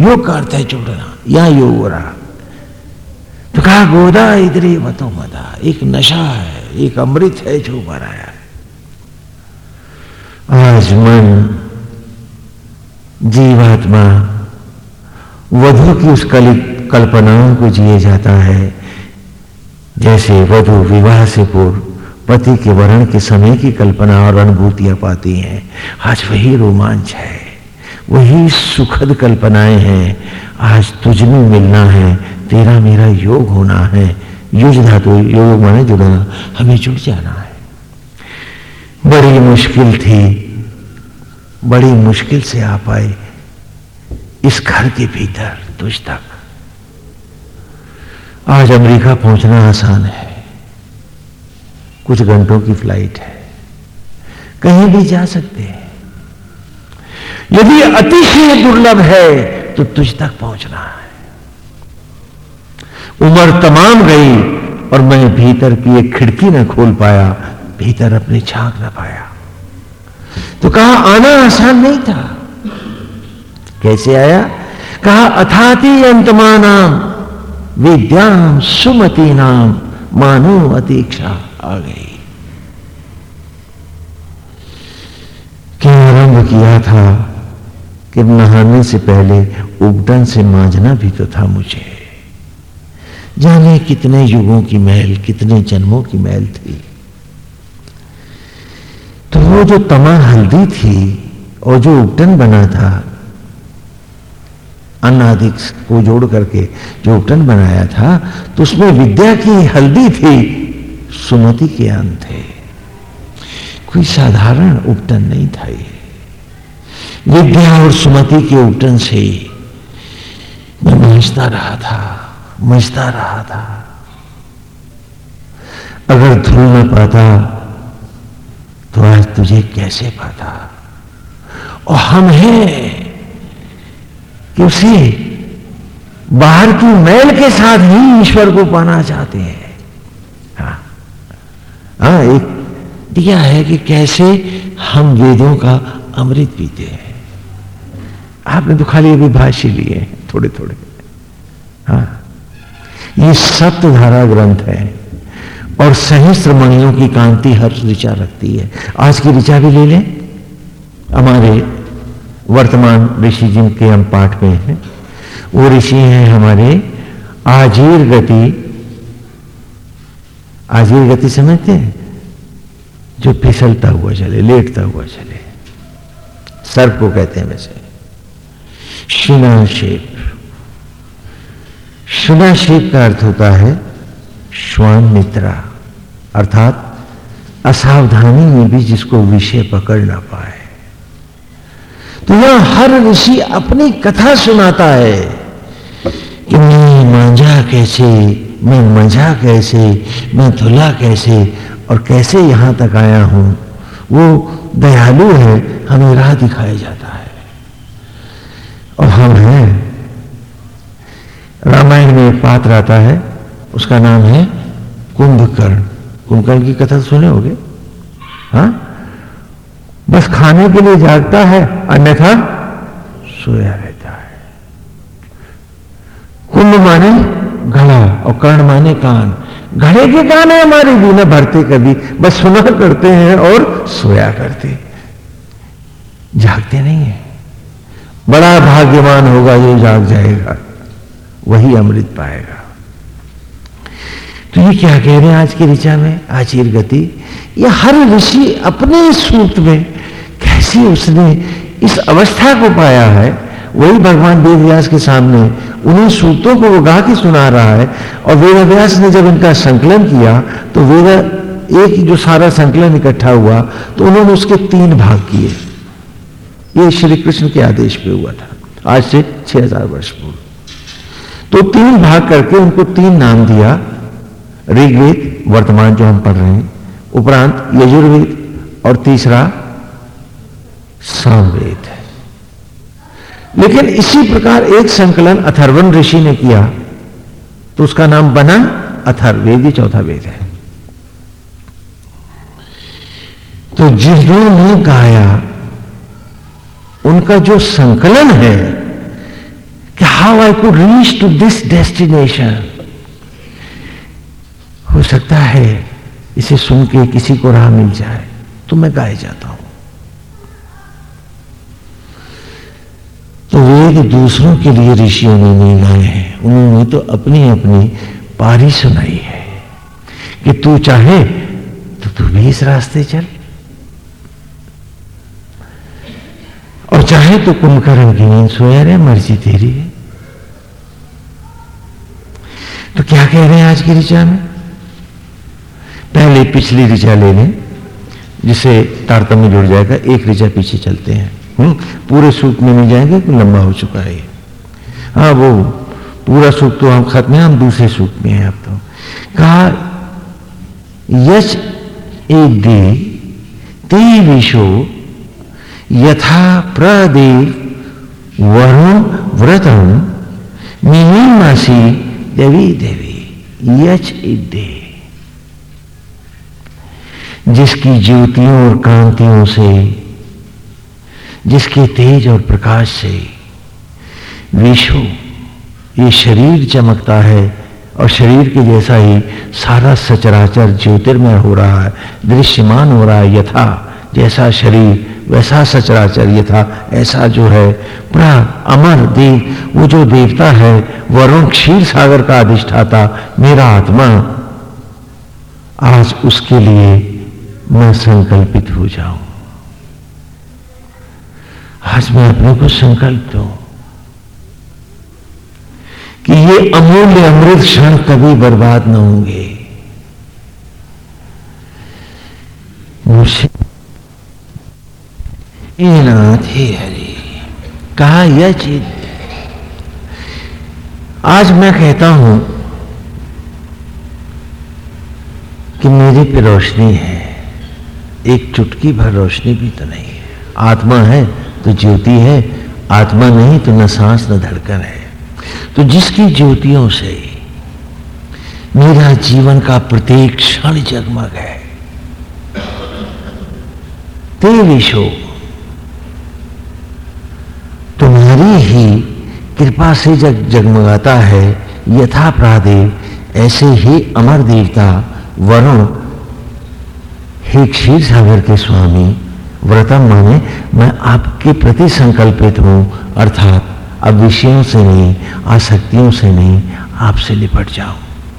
योग का अर्थ है जुड़ना या योग हो रहा तो कहा, गोदा, इधर ही मतो मदा एक नशा है, एक अमृत है जो भराया आज मन, जीवात्मा, वधु की उस कल्पनाओं को जिए जाता है, जैसे वधु विवाह से पूर्व। पति के वर्ण के समय की कल्पना और अनुभूतियाँ पाती हैं। आज वही रोमांच है। वही सुखद कल्पनाएँ हैं। आज तुझ में मिलना है। तेरा मेरा योग होना है। युज धातु योग माने जुड़ना हमें जुड़ जाना है। बड़ी मुश्किल थी। बड़ी मुश्किल से आ पाए इस घर के भीतर तुझ तक। आज अमेरिका पहुँचना आसान है। कुछ घंटों की फ़्लाइट है। कहीं भी जा सकते हैं। यदि अतिशय दुर्लभ है तो तुझ तक पहुँचना है। उम्र तमाम गई, और मैं भीतर की एक खिड़की ना खोल पाया, भीतर अपनी छाक न पाया। तो कहा आना आसान नहीं था। कैसे आया? कहा अथाति अंतमानाम विद्याम सुमति नाम, मानो अतीक्षा। आ गई क्या आरंभ किया था कि नहाने से पहले उपटन से मांझना भी तो था मुझे। जाने कितने युगों की मैल कितने जन्मों की मैल थी। तो वो जो तमा हल्दी थी और जो उपटन बना था अन्न आदि को जोड़ करके जो उपटन बनाया था तो उसमें विद्या की हल्दी थी। सुमति के अंत थे कोई साधारण उपटन नहीं था ये। विद्या और सुमति के उपटन से मैं मजता रहा था, मजता रहा था। अगर धुल न पाता तो आज तुझे कैसे पाता? और हम हैं कि उसे बाहर की मैल के साथ ही ईश्वर को पाना चाहते हैं हाँ। हाँ एक दिया है कि कैसे हम वेदों का अमृत पीते हैं। आपने तो खाली अभी भाष्य लिए थोड़े थोड़े हाँ। ये सप्तधारा ग्रंथ है, और सहस्त्र मणियों की कांति हर ऋचा रखती है। आज की ऋचा भी ले लें। हमारे वर्तमान ऋषि जिनके हम पाठ में हैं, वो ऋषि हैं हमारे आजीर गति आजीर गति समझते हैं, जो फिसलता हुआ चले, लेटता हुआ चले। सर्प को कहते हैं वैसे। शिनाशेप शिनाशेप का अर्थ होता है श्वान मित्रा अर्थात असावधानी में भी जिसको विषय पकड़ ना पाए। तो यह हर ऋषि अपनी कथा सुनाता है कि मैं मांझा कैसे मैं मंझा कैसे, मैं धुला कैसे और कैसे यहाँ तक आया हूँ? वो दयालु है, हमें राह दिखाया जाता है। और हम हैं। रामायण में एक पात्र आता है, उसका नाम है कुंभकर्ण। कुंभकर्ण की कथा सुने होगे। हाँ? बस खाने के लिए जागता है, अन्यथा सोया रहता है। कुंभ माने घड़ा और कर्ण माने कान। घड़े के कान है हमारे भी, न भरते कभी। बस सुना करते हैं और सोया करते। जागते नहीं है। बड़ा भाग्यवान होगा जो जाग जाएगा। वही अमृत पाएगा। तो ये क्या कह रहे हैं आज की ऋचा में? आचीर गति। ये हर ऋषि अपने सूत्र में कैसी उसने इस अवस्था को पाया है वही भगवान वेद व्यास के सामने उन्हीं सूत्रों को वो गा के सुना रहा है और वेद व्यास ने जब इनका संकलन किया तो वेद एक जो सारा संकलन इकट्ठा हुआ तो उन्होंने उसके तीन भाग किए। ये श्री कृष्ण के आदेश पे हुआ था, आज से छह हज़ार वर्ष पूर्व। तो तीन भाग करके उनको तीन नाम दिया, ऋग्वेद, वर्तमान जो हम पढ़ रहे हैं, उपरांत यजुर्वेद और तीसरा सामवेद है। लेकिन इसी प्रकार एक संकलन अथर्वन ऋषि ने किया तो उसका नाम बना अथर्वेद चौथा वेद है। तो जिन्होंने गाया उनका जो संकलन है, कि how I could reach to this destination हो सकता है इसे सुन के किसी को राह मिल जाए तो मैं गाए जाता हूँ। तो वेद दूसरों के लिए ऋषियों ने नहीं गाए हैं। उन्होंने तो अपनी अपनी पारी सुनाई है कि तू चाहे तो तू भी इस रास्ते चल। और चाहे तो कुंभकर्ण की नींद सोया रहे, मर्ज़ी तेरी है। तो क्या कह रहे हैं आज की ऋचा में? पहले पिछली ऋचा ले लें जिससे तारतम्य जुड़ जाएगा, एक ऋचा पीछे चलते हैं। हुँ? पूरे सूख में नहीं जाएँगे लंबा हो चुका है हाँ वो पूरा सूख तो हम खत्म है, हम दूसरे सूख में हैं अब तो। कहा, यश ए दे, ते विशो यथा प्रदेव वरुण व्रतम मिहिमासी देवी देवी। यच इदे जिसकी ज्योतियों और कांतियों से जिसके तेज और प्रकाश से विश्व ये शरीर चमकता है और शरीर के जैसा ही सारा सचराचर ज्योतिर्मय हो रहा है, दृश्यमान हो रहा है, यथा जैसा शरीर, वैसा सचराचर, यथा ऐसा जो है। प्रा अमर देव, वो जो देवता है वरुण क्षीर सागर का अधिष्ठाता, मेरा आत्मा। आज उसके लिए मैं संकल्पित हो जाऊँ। आज मैं अपने को संकल्प दू कि ये अमूल्य अमृत क्षण कभी बर्बाद न होंगे। मुझसे नाथ हे हरि। कहा यह चीज़? आज मैं कहता हूँ कि मेरी पे रोशनी है। एक चुटकी भर रोशनी भी तो नहीं है। आत्मा है। तो ज्योति है, आत्मा नहीं तो न सांस न धड़कन है। तो जिसकी ज्योतियों से मेरा जीवन का प्रत्येक क्षण जगमग है। ते विशो तुम्हारी ही कृपा से जग जगमगाता है। यथा प्रादेव, ऐसे ही अमर देवता वरुण, हे क्षीर सागर के स्वामी व्रतम माने, मैं आपके प्रति संकल्पित हूँ, अर्थात अब विषयों से नहीं, आसक्तियों से नहीं, आपसे लिपट जाओ,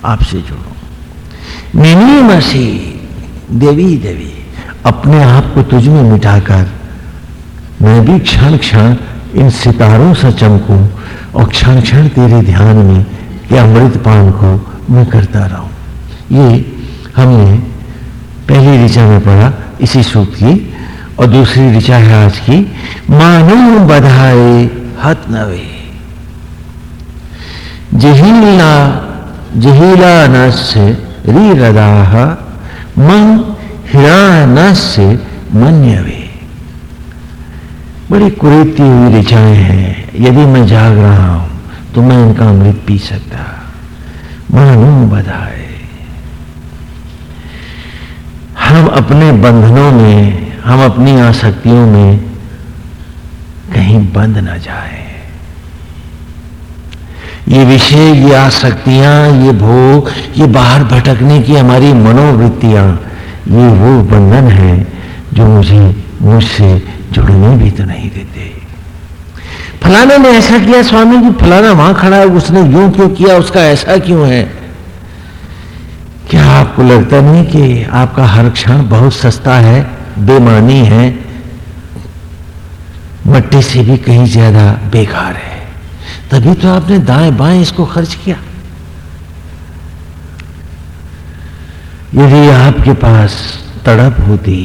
आपसे जुड़ो। निनी मसी, देवी देवी, अपने आप को तुझ में मिटाकर, मैं भी क्षण क्षण इन सितारों से चमकूं और क्षण क्षण तेरे ध्यान में के अमृत पान को मैं करता रहूँ। ये हमने पहली ऋचा में पढ़ा, इसी सूक्त की और दूसरी ऋचा है आज की मानो बधाए हत नवे। जहीला जहीला नस्य री रदाह मन हिरानस्य मन्यवे। बड़ी कुरेती हुई ऋचाएँ हैं, यदि मैं जाग रहा हूँ तो मैं इनका अमृत पी सकता। मानो बधाए। हम अपने बंधनों में हम अपनी आसक्तियों में कहीं बंद ना जाए। ये विषय ये आसक्तियाँ, ये भोग, ये बाहर भटकने की हमारी मनोवृत्तियाँ, ये वो बंधन है जो मुझे, मुझसे जुड़ने भी तो नहीं देते। फलाना ने ऐसा किया, स्वामी जी, फलाना वहाँ खड़ा है, उसने यूँ क्यों किया, उसका ऐसा क्यों है? क्या आपको लगता नहीं कि आपका हर क्षण बहुत सस्ता है? बेमानी है, मट्टी से भी कहीं ज़्यादा बेकार है। तभी तो आपने दाएँ बाएँ इसको खर्च किया। यदि आपके पास तड़प होती,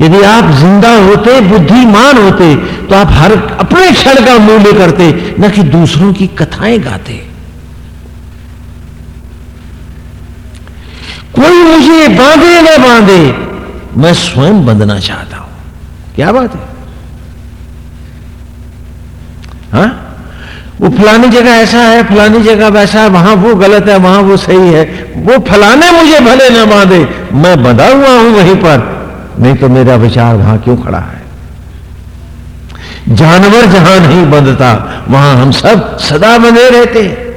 यदि आप ज़िंदा होते, बुद्धिमान होते तो आप हर अपने क्षण का मूल्य करते, न कि दूसरों की कथाएँ गाते। कोई मुझे बांधे न बांधे मैं स्वयं बंधना चाहता हूँ। क्या बात है? हा? वो फलानी जगह ऐसा है, फलानी जगह वैसा है, वहाँ वो गलत है, वहाँ वो सही है। वो फलाने मुझे भले न बांधे, मैं बंधा हुआ हूँ वहीं पर। नहीं तो मेरा विचार वहाँ क्यों खड़ा है? जानवर जहाँ नहीं बंधता, वहाँ हम सब सदा बंधे रहते हैं।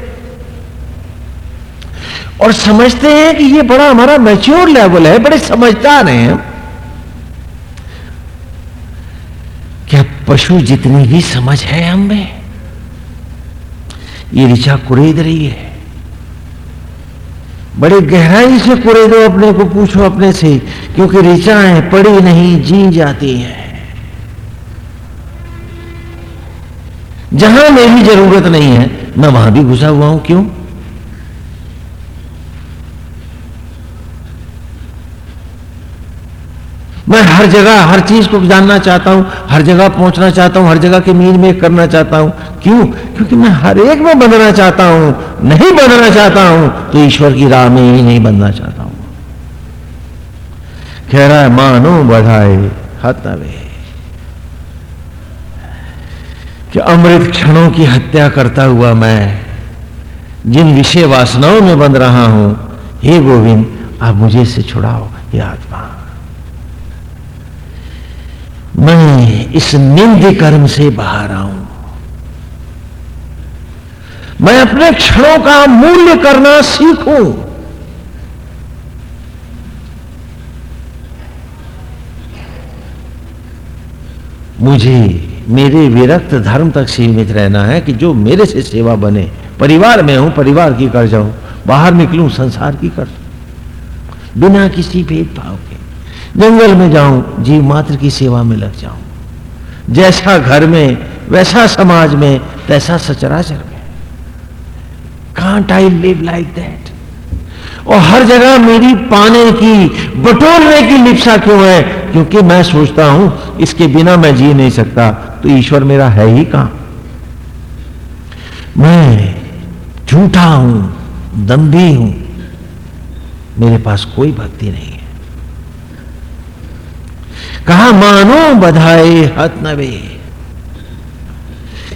और समझते हैं कि ये बड़ा हमारा मैच्योर लेवल है, बड़े समझदार हैं क्या पशु जितनी भी समझ है हम ये ऋचा कुरेद रही है। बड़े गहराई से कुरेदो अपने को पूछो अपने से, क्योंकि ऋचाएँ पड़ी नहीं जी जाती हैं। जहाँ मेरी ज़रूरत नहीं है, मैं वहाँ भी घुसा हुआ हूँ। क्यों? मैं हर जगह हर चीज़ को जानना चाहता हूँ, हर जगह पहुँचना चाहता हूँ, हर जगह के मीन में करना चाहता हूँ। क्यों? क्योंकि मैं हर एक में बनना चाहता हूँ, नहीं बनना चाहता हूँ तो ईश्वर की राह में ही नहीं बनना चाहता हूँ। कह रहा है, मानो बढ़ाए हतवे कि अमृत क्षणों की हत्या करता हुआ मैं जिन विषय वासनाओं में बंध रहा हूँ, हे गोविंद, आप मुझे से छुड़ाओ, ये आत्मा। मैं इस निंद कर्म से बाहर आऊँ। मैं अपने क्षणों का मूल्य करना सीखूं। मुझे मेरे विरक्त धर्म तक सीमित रहना है कि जो मेरे से सेवा बने, परिवार में हूँ, परिवार की कर जाऊँ, बाहर निकलूं, संसार की कर बिना किसी भेदभाव जंगल में जाऊँ, जीव मात्र की सेवा में लग जाऊँ। जैसा घर में, वैसा समाज में, तैसा सचराचर में। Can't I live like that और हर जगह मेरी पाने की, बटोरने की लिप्सा क्यों है? क्योंकि मैं सोचता हूँ, इसके बिना मैं जी नहीं सकता तो ईश्वर मेरा है ही कहाँ? मैं झूठा हूँ दम्भी हूँ। मेरे पास कोई भक्ति नहीं है। कहा, मानो बधाए हत नवे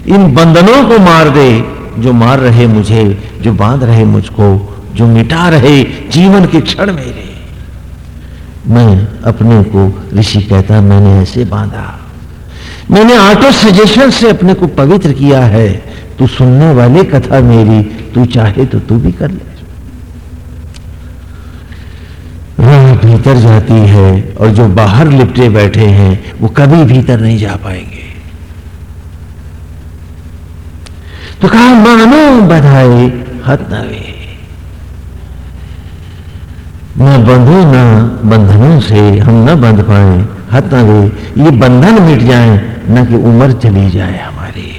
इन बंधनों को मार दे, जो मार रहे मुझे, जो बाँध रहे मुझको, जो मिटा रहे जीवन के क्षण मेरे। मैं अपने को, ऋषि कहता, मैंने ऐसे बांधा। मैंने ऑटो सजेशन से अपने को पवित्र किया है। तू सुनने वाले कथा मेरी, तू चाहे तो तू भी कर ले राह भीतर जाती है और जो बाहर लिपटे बैठे हैं, वो कभी भीतर नहीं जा पाएँगे। तो कहा, मानो बधाए हत नवे न बंधो न बंधनों से हम न बंध पाए हत नवे ये बंधन मिट जाए, न कि उम्र चली जाए हमारी।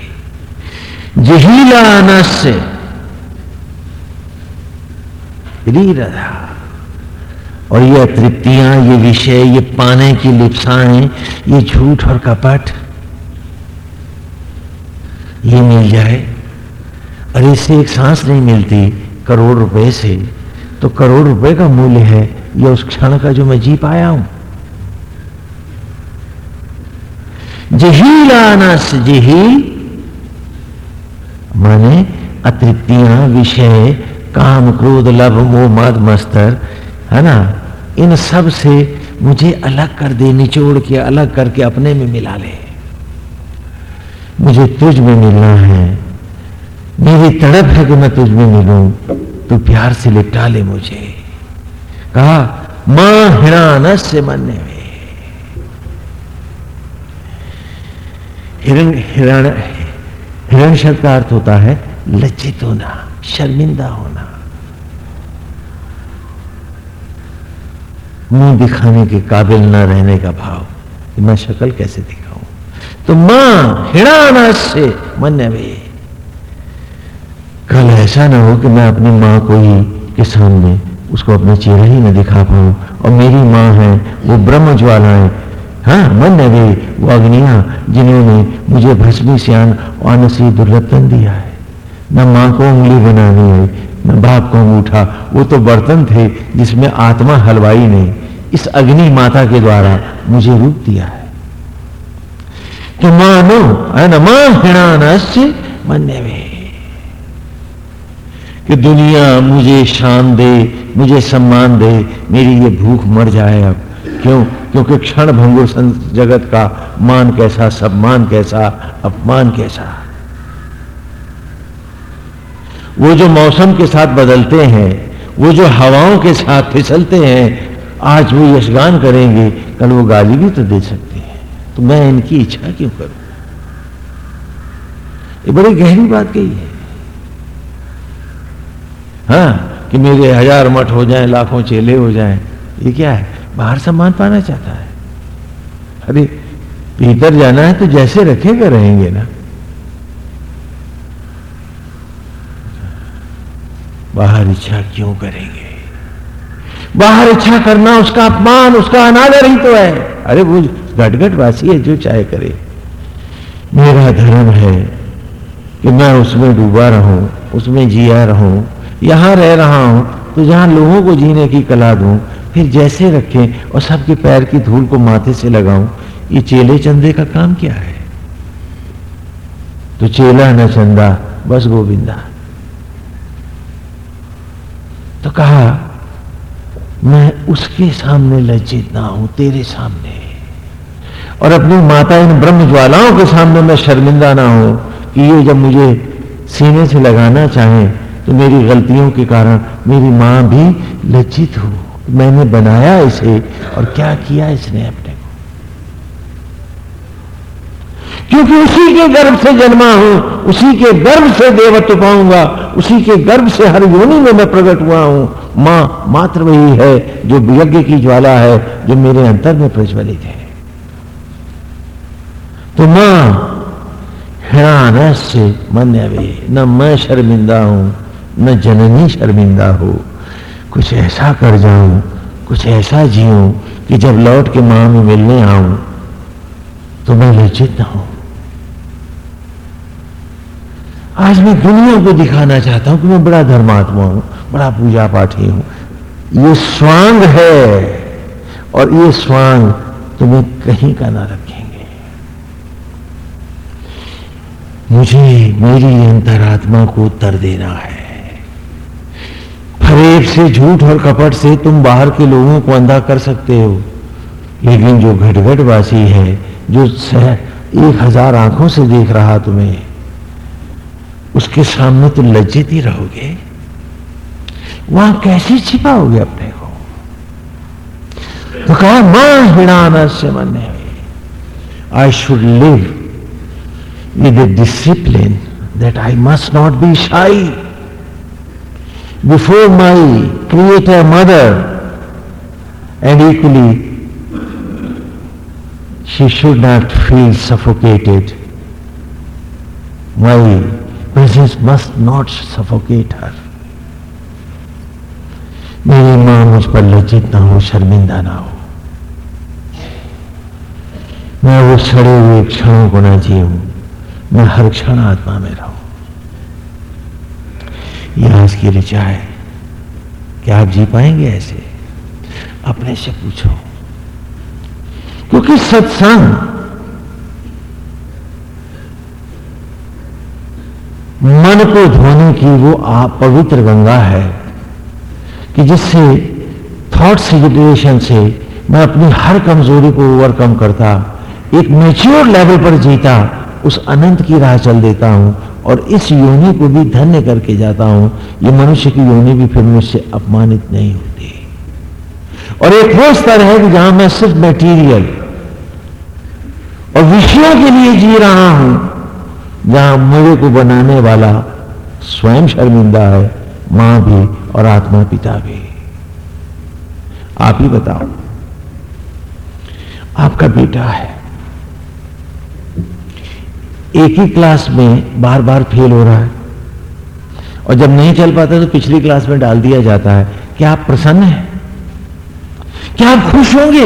जहीला नस्य रधा। और ये तृप्तियाँ ये विषय, ये पाने की लिप्साएँ, ये झूठ और कपट, ये मिल जाए। और इससे एक सांस नहीं मिलती करोड़ रुपए से। तो करोड़ रुपए का मूल्य है यह उस क्षण का जो मैं जी पाया हूँ। जहीलानस जही माने अतृप्तियाँ, विषय, काम, क्रोध, लभ, मोह, मद, मस्तर है ना? इन सबसे मुझे अलग कर दे, निचोड़ के अलग करके अपने में मिला ले। मुझे तुझ में मिलना है। मेरी तड़प है कि मैं तुझ में मिलूं। तू प्यार से लिपटा ले मुझे। कहा, माँ हिरानस से मनने में। हिरण हिरण हिरण शब्द का अर्थ होता है, लज्जित होना, शर्मिंदा होना। मुँह दिखाने के काबिल न रहने का भाव कि मैं शक्ल कैसे दिखाऊँ? तो माँ हिणानस से मन में कल ऐसा ना हो कि मैं अपनी माँ को ही के सामने उसको अपना चेहरा ही न दिखा पाऊँ और मेरी माँ है, वो ब्रह्म ज्वाला है। हाँ मन वे वो अग्निया जिन्होंने मुझे भस्मी सियान और नसी दुर्लतन दिया है। न माँ को उंगली बनानी है बाप को अंगूठा, वो तो बर्तन थे जिसमें आत्मा हलवाई ने इस अग्नि माता के द्वारा मुझे रूप दिया है। तो मानो, है न मन्य कि दुनिया मुझे शान दे, मुझे सम्मान दे, मेरी ये भूख मर जाए अब। क्यों? क्योंकि क्षण भंगुर जगत का मान कैसा, सम्मान कैसा, अपमान कैसा। वो जो मौसम के साथ बदलते हैं, वो जो हवाओं के साथ फिसलते हैं, आज वो यशगान करेंगे, कल वो गाली भी तो दे सकते हैं। तो मैं इनकी इच्छा क्यों करूँ? ये बड़ी गहरी बात कही है। हाँ कि मेरे हज़ार मठ हो जाएँ, लाखों चेले हो जाएँ, ये क्या है? बाहर सम्मान पाना चाहता है। अरे भीतर जाना है तो जैसे रखेगा, रहेंगे ना। बाहर इच्छा क्यों करेंगे? बाहर इच्छा करना, उसका अपमान, उसका अनादर ही तो है। अरे, वो घटघट वासी है, जो चाहे करे। मेरा धर्म है कि मैं उसमें डूबा रहूँ, उसमें जिया रहूँ, यहाँ रह रहा हूँ तो जहाँ लोगों को जीने की कला दूँ, फिर जैसे रखें और सबके पैर की धूल को माथे से लगाऊँ, ये चेले चंदे का काम क्या है? तो चेला न चंदा, बस गोविंदा। तो कहा, मैं उसके सामने लज्जित ना हूँ, तेरे सामने। और अपनी माता इन ब्रह्म ज्वालाओं के सामने मैं शर्मिंदा ना हूँ कि ये जब मुझे सीने से लगाना चाहे तो मेरी गलतियों के कारण मेरी माँ भी लज्जित हो। मैंने बनाया इसे और क्या किया इसने अपने को क्योंकि उसी के गर्भ से जन्मा हूँ, उसी के गर्भ से देवत्व पाऊँगा, उसी के गर्भ से हर योनि में मैं प्रकट हुआ हूँ। माँ मात्र वही है जो यज्ञ की ज्वाला है, जो मेरे अंतर में प्रज्वलित है। तो माँ से मन्यवे न मैं शर्मिंदा हूँ, न जननी शर्मिंदा हो। कुछ ऐसा कर जाऊँ, कुछ ऐसा जीऊं कि जब लौट के माँ में मिलने आऊँ तो मैं लज्जित ना हूँ। आज मैं दुनिया को दिखाना चाहता हूँ कि मैं बड़ा धर्मात्मा हूँ, बड़ा पूजा पाठी हूँ। ये स्वांग है और ये स्वांग तुम्हें कहीं का ना रखेंगे। मुझे मेरी अंतरात्मा को उत्तर देना है। फरेब से झूठ और कपट से तुम बाहर के लोगों को अंधा कर सकते हो। लेकिन जो घटघट वासी है, जो एक हज़ार आँखों से देख रहा तुम्हें उसके सामने तो लज्जित ही रहोगे। वहाँ कैसे छिपाओगे अपने को? तो कहा, माँ हिणान से मन I should live with a discipline that I must not be shy before my creator mother and equally she should not feel suffocated. My presence must not suffocate her. मेरी माँ मुझ पर लज्जित ना हो, शर्मिंदा ना हो। मैं वो सड़े हुए क्षणों को ना जीऊं। मैं हर क्षण आत्मा में रहूँ। ये आज की ऋचा है। क्या आप जी पाएँगे ऐसे? अपने से पूछो। क्योंकि सत्संग मन को धोने की वो आप पवित्र गंगा है कि जिससे थॉट सिचुएशन से मैं अपनी हर कमज़ोरी को ओवरकम करता, एक मेच्योर लेवल पर जीता, उस अनंत की राह चल देता हूँ और इस योनि को भी धन्य करके जाता हूँ। ये मनुष्य की योनि भी फिर मुझसे अपमानित नहीं होती। और एक वो स्तर है कि जहाँ मैं सिर्फ़ मेटीरियल और विषयों के लिए जी रहा हूँ। जहाँ मुझे को बनाने वाला स्वयं शर्मिंदा है, माँ भी और आत्मा पिता भी। आप ही बताओ, आपका बेटा है। एक ही क्लास में बार बार फेल हो रहा है। और जब नहीं चल पाता तो पिछली क्लास में डाल दिया जाता है। क्या आप प्रसन्न हैं? क्या आप खुश होंगे?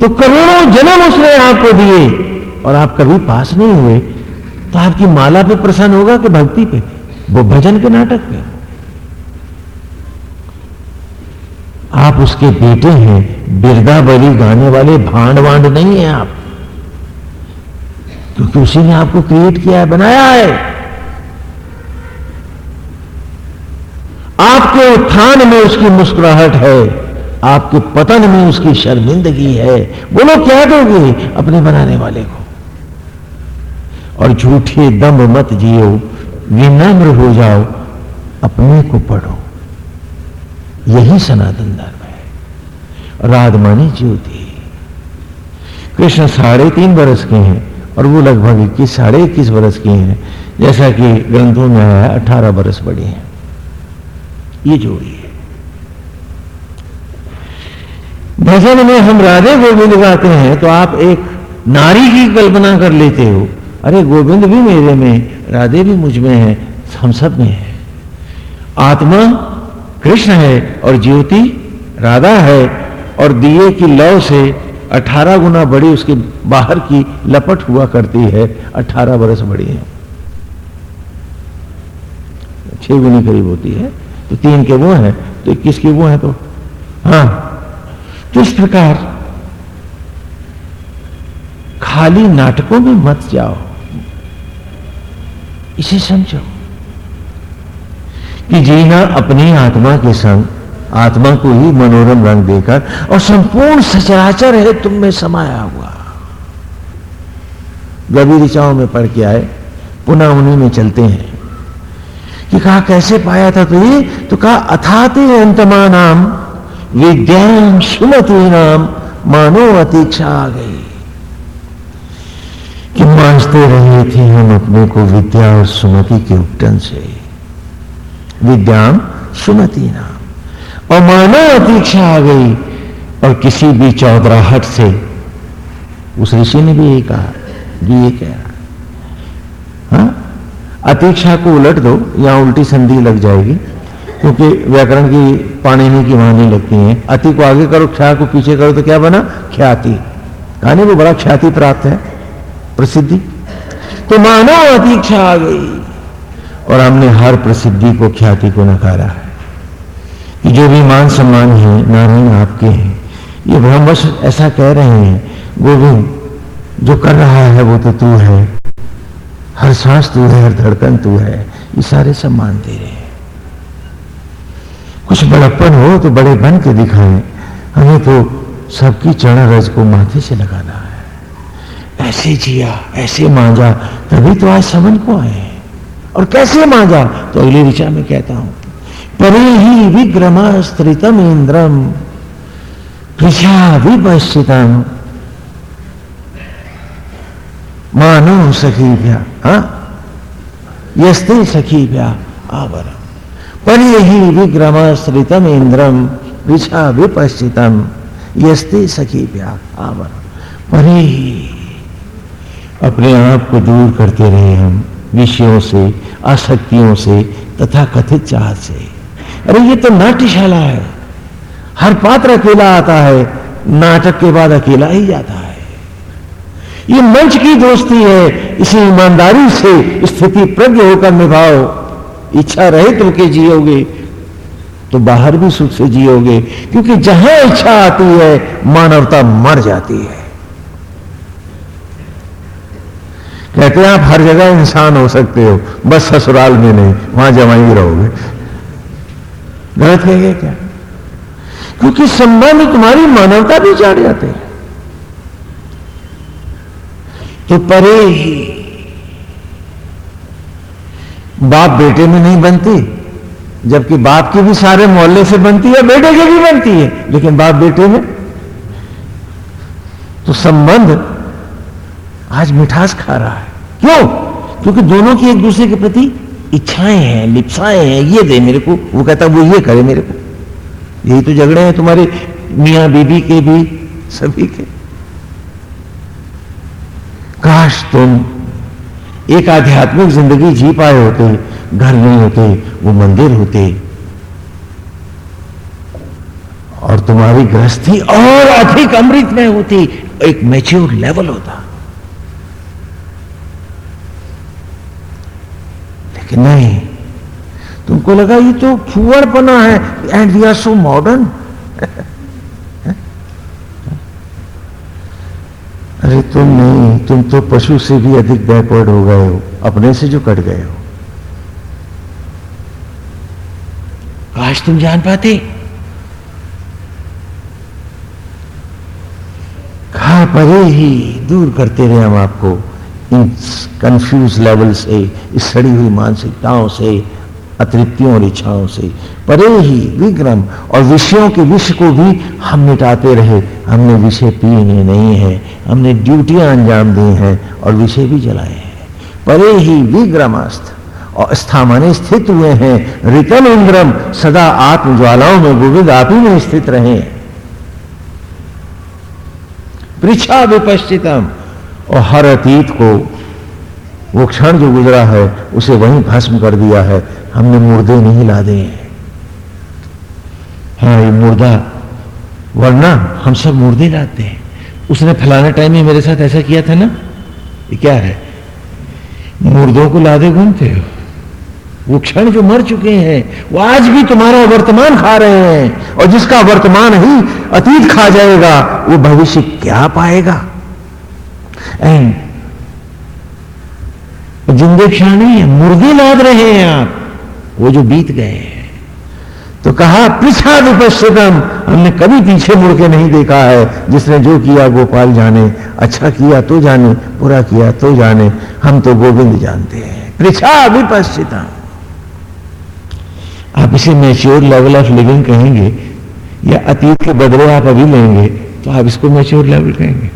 तो करोड़ों जन्म उसने आपको दिए। और आप कभी पास नहीं हुए तो आपकी माला पे प्रसन्न होगा कि भक्ति पे, वो भजन के नाटक पे। आप उसके बेटे हैं, बिरदा बली गाने वाले भांड वांड नहीं है आप। क्योंकि उसी ने आपको क्रिएट किया है, बनाया है। आपके उत्थान में उसकी मुस्कुराहट है, आपके पतन में उसकी शर्मिंदगी है। बोलो, क्या दोगे अपने बनाने वाले को? और झूठे दम मत जियो, विनम्र हो जाओ, अपने को पढ़ो। यही सनातन धर्म है। राधमानी ज्योति कृष्ण साढ़े तीन बरस के हैं और वो लगभग इक्कीस, साढ़े इक्कीस बरस के हैं, जैसा कि ग्रंथों में आया, अठारह बरस बड़े हैं। ये जोड़ी है। भजन में हम राधे गोविंद गाते हैं तो आप एक नारी की कल्पना कर लेते हो अरे गोविंद भी मेरे में, राधे भी मुझमें है, हम सब में है। आत्मा कृष्ण है और ज्योति राधा है और दिए की लौ से अठारह गुना बड़ी उसके बाहर की लपट हुआ करती है, अठारह बरस बड़ी है। छह गुनी करीब होती है तो तीन के वो हैं तो इक्कीस के वो है तो हाँ तो इस प्रकार खाली नाटकों में मत जाओ। इसे समझो कि जीना अपनी आत्मा के संग, आत्मा को ही मनोरम रंग देकर और संपूर्ण सचराचर है तुम में समाया हुआ। गभी ऋचाओं में पढ़ के आए, पुनः उन्हीं में चलते हैं। कि कहा, कैसे पाया था तो ये? तो कहा, अथाते अंतमा नाम विद्याम सुमति नाम मानो अतीक्षा आ गई। मांझते रहे थे हम अपने को विद्या और सुमति के उपटन से। विद्याम सुमति नाम। और मानो अतीक्षा आ गई और किसी भी चौधराहट से उस ऋषि ने भी यही कहा जो ये कह रहा। हाँ? अतीक्षा को उलट दो, यहाँ उल्टी संधि लग जाएगी, क्योंकि व्याकरण की पाणिनि की वाणी लगती है। अति को आगे करो, ख्या को पीछे करो तो क्या बना? ख्याति। कहानी को बड़ा ख्याति प्राप्त है। प्रसिद्धि। तो मानो अतीक्षा आ गई। और हमने हर प्रसिद्धि को ख्याति को नकारा है। कि जो भी मान सम्मान है, नारायण आपके हैं, ये ब्रह्मवश ऐसा कह रहे हैं, गोविंद, जो कर रहा है वो तो तू है। हर सांस तू है, हर धड़कन तू है, ये सारे सम्मान दे रहे हैं। कुछ बड़प्पन हो तो बड़े बन के दिखाएँ। हमें तो सबकी चरण रज को माथे से लगाना है। ऐसे जिया, ऐसे मांझा तभी तो आज समझ को आए और कैसे मांझा तो अगली ऋचा में कहता हूँ, परे ही विग्रमा स्त्रितम इंद्रम कृषा विपश्चितम। मानो सखी भ्या हाँ? यस्ते सखी भ्या आवरम। परे ही विग्रम श्रितम इंद्रम विछा विपश्चितम। यस्ते सखी भ्या आवरम। परे ही अपने आप को दूर करते रहे हम, विषयों से, आसक्तियों से तथा कथित चाह से। अरे, ये तो नाट्यशाला है। हर पात्र अकेला आता है, नाटक के बाद अकेला ही जाता है। ये मंच की दोस्ती है, इसी ईमानदारी से स्थिति प्रज्ञ होकर निभाओ। इच्छा रहे तो के जियोगे तो बाहर भी सुख से जियोगे, क्योंकि जहाँ इच्छा आती है, मानवता मर जाती है। कहते हैं, आप हर जगह इंसान हो सकते हो, बस ससुराल में नहीं, वहाँ जमाई रहोगे। गलत कहेंगे क्या? क्योंकि संबंध तुम्हारी मानवता भी चाट जाते हैं। तो परे ही बाप बेटे में नहीं बनती, जबकि बाप की भी सारे मोहल्ले से बनती है, बेटे की भी बनती है, लेकिन बाप बेटे में। तो संबंध आज मिठास खा रहा है। क्यों? क्योंकि दोनों की एक दूसरे के प्रति इच्छाएँ हैं, लिप्साएँ हैं, ये दे मेरे को। वो कहता, वो ये करे मेरे को। यही तो झगड़े हैं तुम्हारे मियाँ बीबी के भी, सभी के। काश तुम एक आध्यात्मिक ज़िंदगी जी पाए होते, घर नहीं होते, वो मंदिर होते। और तुम्हारी गृहस्थी और अधिक अमृत में होती, एक मैच्योर लेवल होता। लेकिन नहीं, तुमको लगा ये तो फुअरपना है and we are so modern अरे तुम नहीं, तुम तो पशु से भी अधिक बैकवर्ड हो गए हो, अपने से जो कट गए हो। काश तुम जान पाते। कहा परे ही दूर करते रहे हम आपको। इन कंफ्यूज लेवल से, इस सड़ी हुई मानसिकताओं से, अतृप्तियों और इच्छाओं से। परे ही विक्रम और विषयों के विष को भी हम मिटाते रहे। हमने विषय पीने नहीं है, हमने ड्यूटियाँ अंजाम दी हैं और विषय भी जलाए हैं। परे ही विग्रमास्थ और स्थामाने स्थित हुए हैं। रितन इंद्रम सदा आत्म ज्वालाओं में गोविंद आप ही में स्थित रहे। पृछा विपश्चितम। और हर अतीत को वो क्षण जो गुजरा है, उसे वहीं भस्म कर दिया है। हमने मुर्दे नहीं ला लादे। हाँ ये मुर्दा। वरना हम सब मुर्दे लाते हैं। उसने फलाने टाइम में मेरे साथ ऐसा किया था ना? ये क्या है? मुर्दों को लादे घूमते हो वो क्षण जो मर चुके हैं, वो आज भी तुम्हारा वर्तमान खा रहे हैं। और जिसका वर्तमान ही अतीत खा जाएगा, वो भविष्य क्या पाएगा? एंड जिंदे क्षण है, मुर्गे लाद रहे हैं आप। वो जो बीत गए हैं। तो कहा पीछा विपश्चितम हमने कभी पीछे मुड़ के नहीं देखा है। जिसने जो किया, गोपाल जाने। अच्छा किया तो जाने, बुरा किया तो जाने। हम तो गोविंद जानते हैं। पृछा विपश्चितम आप इसे मेच्योर लेवल ऑफ़ लिविंग कहेंगे, या अतीत के बदले आप अभी लेंगे तो आप इसको मेच्योर लेवल कहेंगे?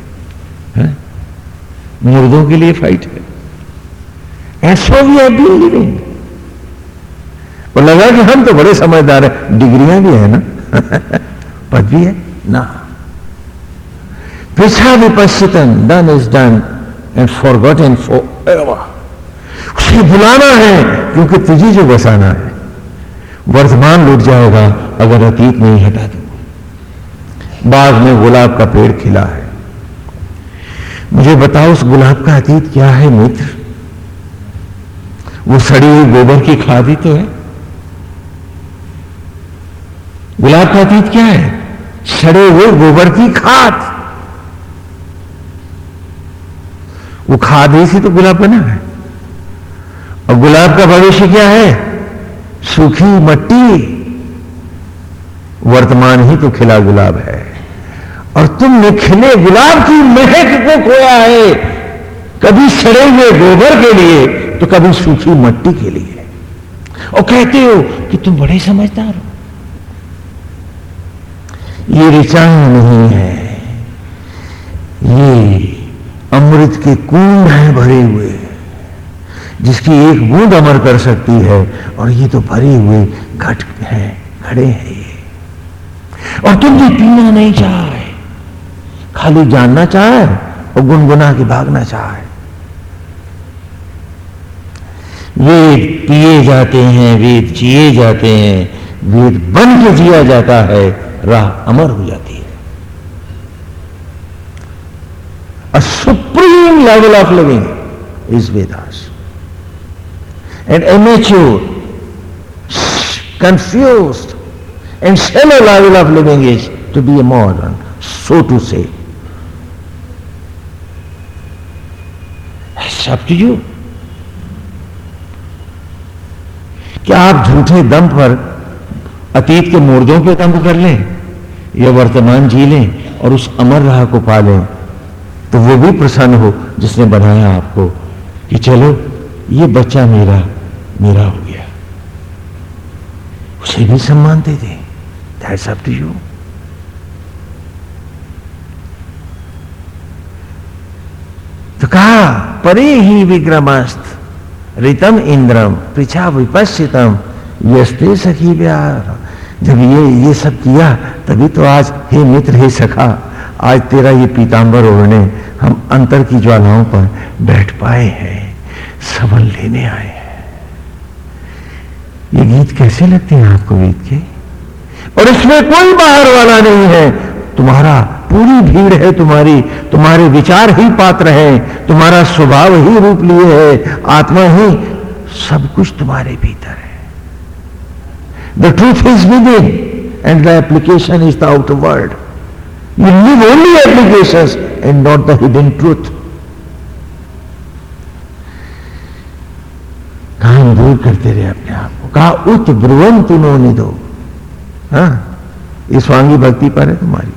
मुर्दों के लिए फाइट है। ऐसो वी हैव बीन लिविंग और लगा कि हम तो बड़े समझदार हैं। डिग्रियाँ भी है ना? पद भी है? ना। पृछा विपश्चितन done is done and forgot and forever उसे बुलाना है, क्योंकि तुझे जो बसाना है, वर्तमान लुट जाएगा, अगर अतीत नहीं हटा दो बाग में गुलाब का पेड़ खिला है। मुझे बताओ उस गुलाब का अतीत क्या है, मित्र? वो सड़ी हुई गोबर की खाद ही तो है। गुलाब का अतीत क्या है? सड़े हुए गोबर की खाद। वो खाद ही से तो गुलाब बना है। और गुलाब का भविष्य क्या है? सूखी मट्टी। वर्तमान ही तो खिला गुलाब है। और तुमने खिले गुलाब की महक को खोया है। कभी सड़े हुए गोबर के लिए तो कभी सूखी मट्टी के लिए। और कहते हो कि तुम बड़े समझदार हो। ये ऋचाएँ नहीं है। ये अमृत के कुंड हैं भरे हुए। जिसकी एक बूंद अमर कर सकती है और ये तो भरे हुए घट हैं, खड़े हैं ये। और तुम भी पीना नहीं चाहे खाली जानना चाहे और गुनगुना के भागना चाहे वेद पिए जाते हैं वेद जिए जाते हैं वेद बन के जिया जाता है राह अमर हो जाती है a supreme level of living is Vedas and amateur confused and shallow level of living is to be a modern, so to say. It's up. क्या आप झूठे दम पर अतीत के मुर्दों पे दम कर लें, या वर्तमान जी लें और उस अमर राह को पा लें तो वो भी प्रसन्न हो जिसने बनाया आपको कि चलो, ये बच्चा मेरा मेरा हो गया। उसे भी सम्मान दे दे। दैट्स अप टू यू तो कहा परे ही विक्रमस्त रितम इंद्रम, पृछा विपश्चितम, यस्ते सखी प्यार। जब ये ये सब किया, तभी तो आज हे मित्र, हे सखा, आज तेरा ये पीतांबर ओढ़ने, हम अंतर की ज्वालाओं पर बैठ पाए हैं, सबल लेने आए हैं। ये गीत कैसे लगते हैं आपको गीत के? और इसमें कोई बाहर वाला नहीं है। तुम्हारा पूरी भीड़ है तुम्हारी, तुम्हारे विचार ही पात्र है, तुम्हारा स्वभाव ही रूप लिए है, आत्मा ही सब कुछ तुम्हारे भीतर है। The truth is within and the application is the out world you live only application and not the hidden truth कहा दूर करते रहे अपने आप को। कहा, उत ब्रुवन तुनो दो। हाँ? ये स्वांगी भक्ति पर है तुम्हारी।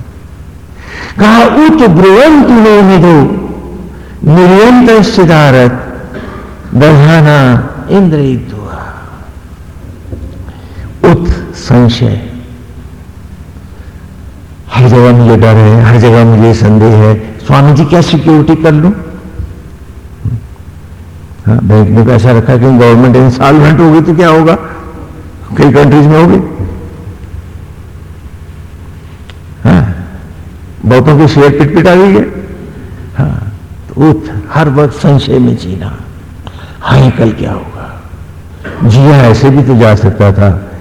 कहा उत ब्रुवन तुनो दो निर्यंत सिदारत दधाना इंद्र उत संशय। हर जगह मुझे डर है हर जगह मुझे संदेह है। स्वामी जी क्या सिक्योरिटी कर लू? हाँ, बैंक में पैसा रखा कहीं गवर्नमेंट इंस्टॉलमेंट होगी तो क्या होगा? कई कंट्रीज़ में होगी? बहुतों को शेर पिट पिट आ गई है। हाँ, तो हर वक्त संशय में जीना। हाँ कल क्या होगा? जिया ऐसे भी तो जा सकता था।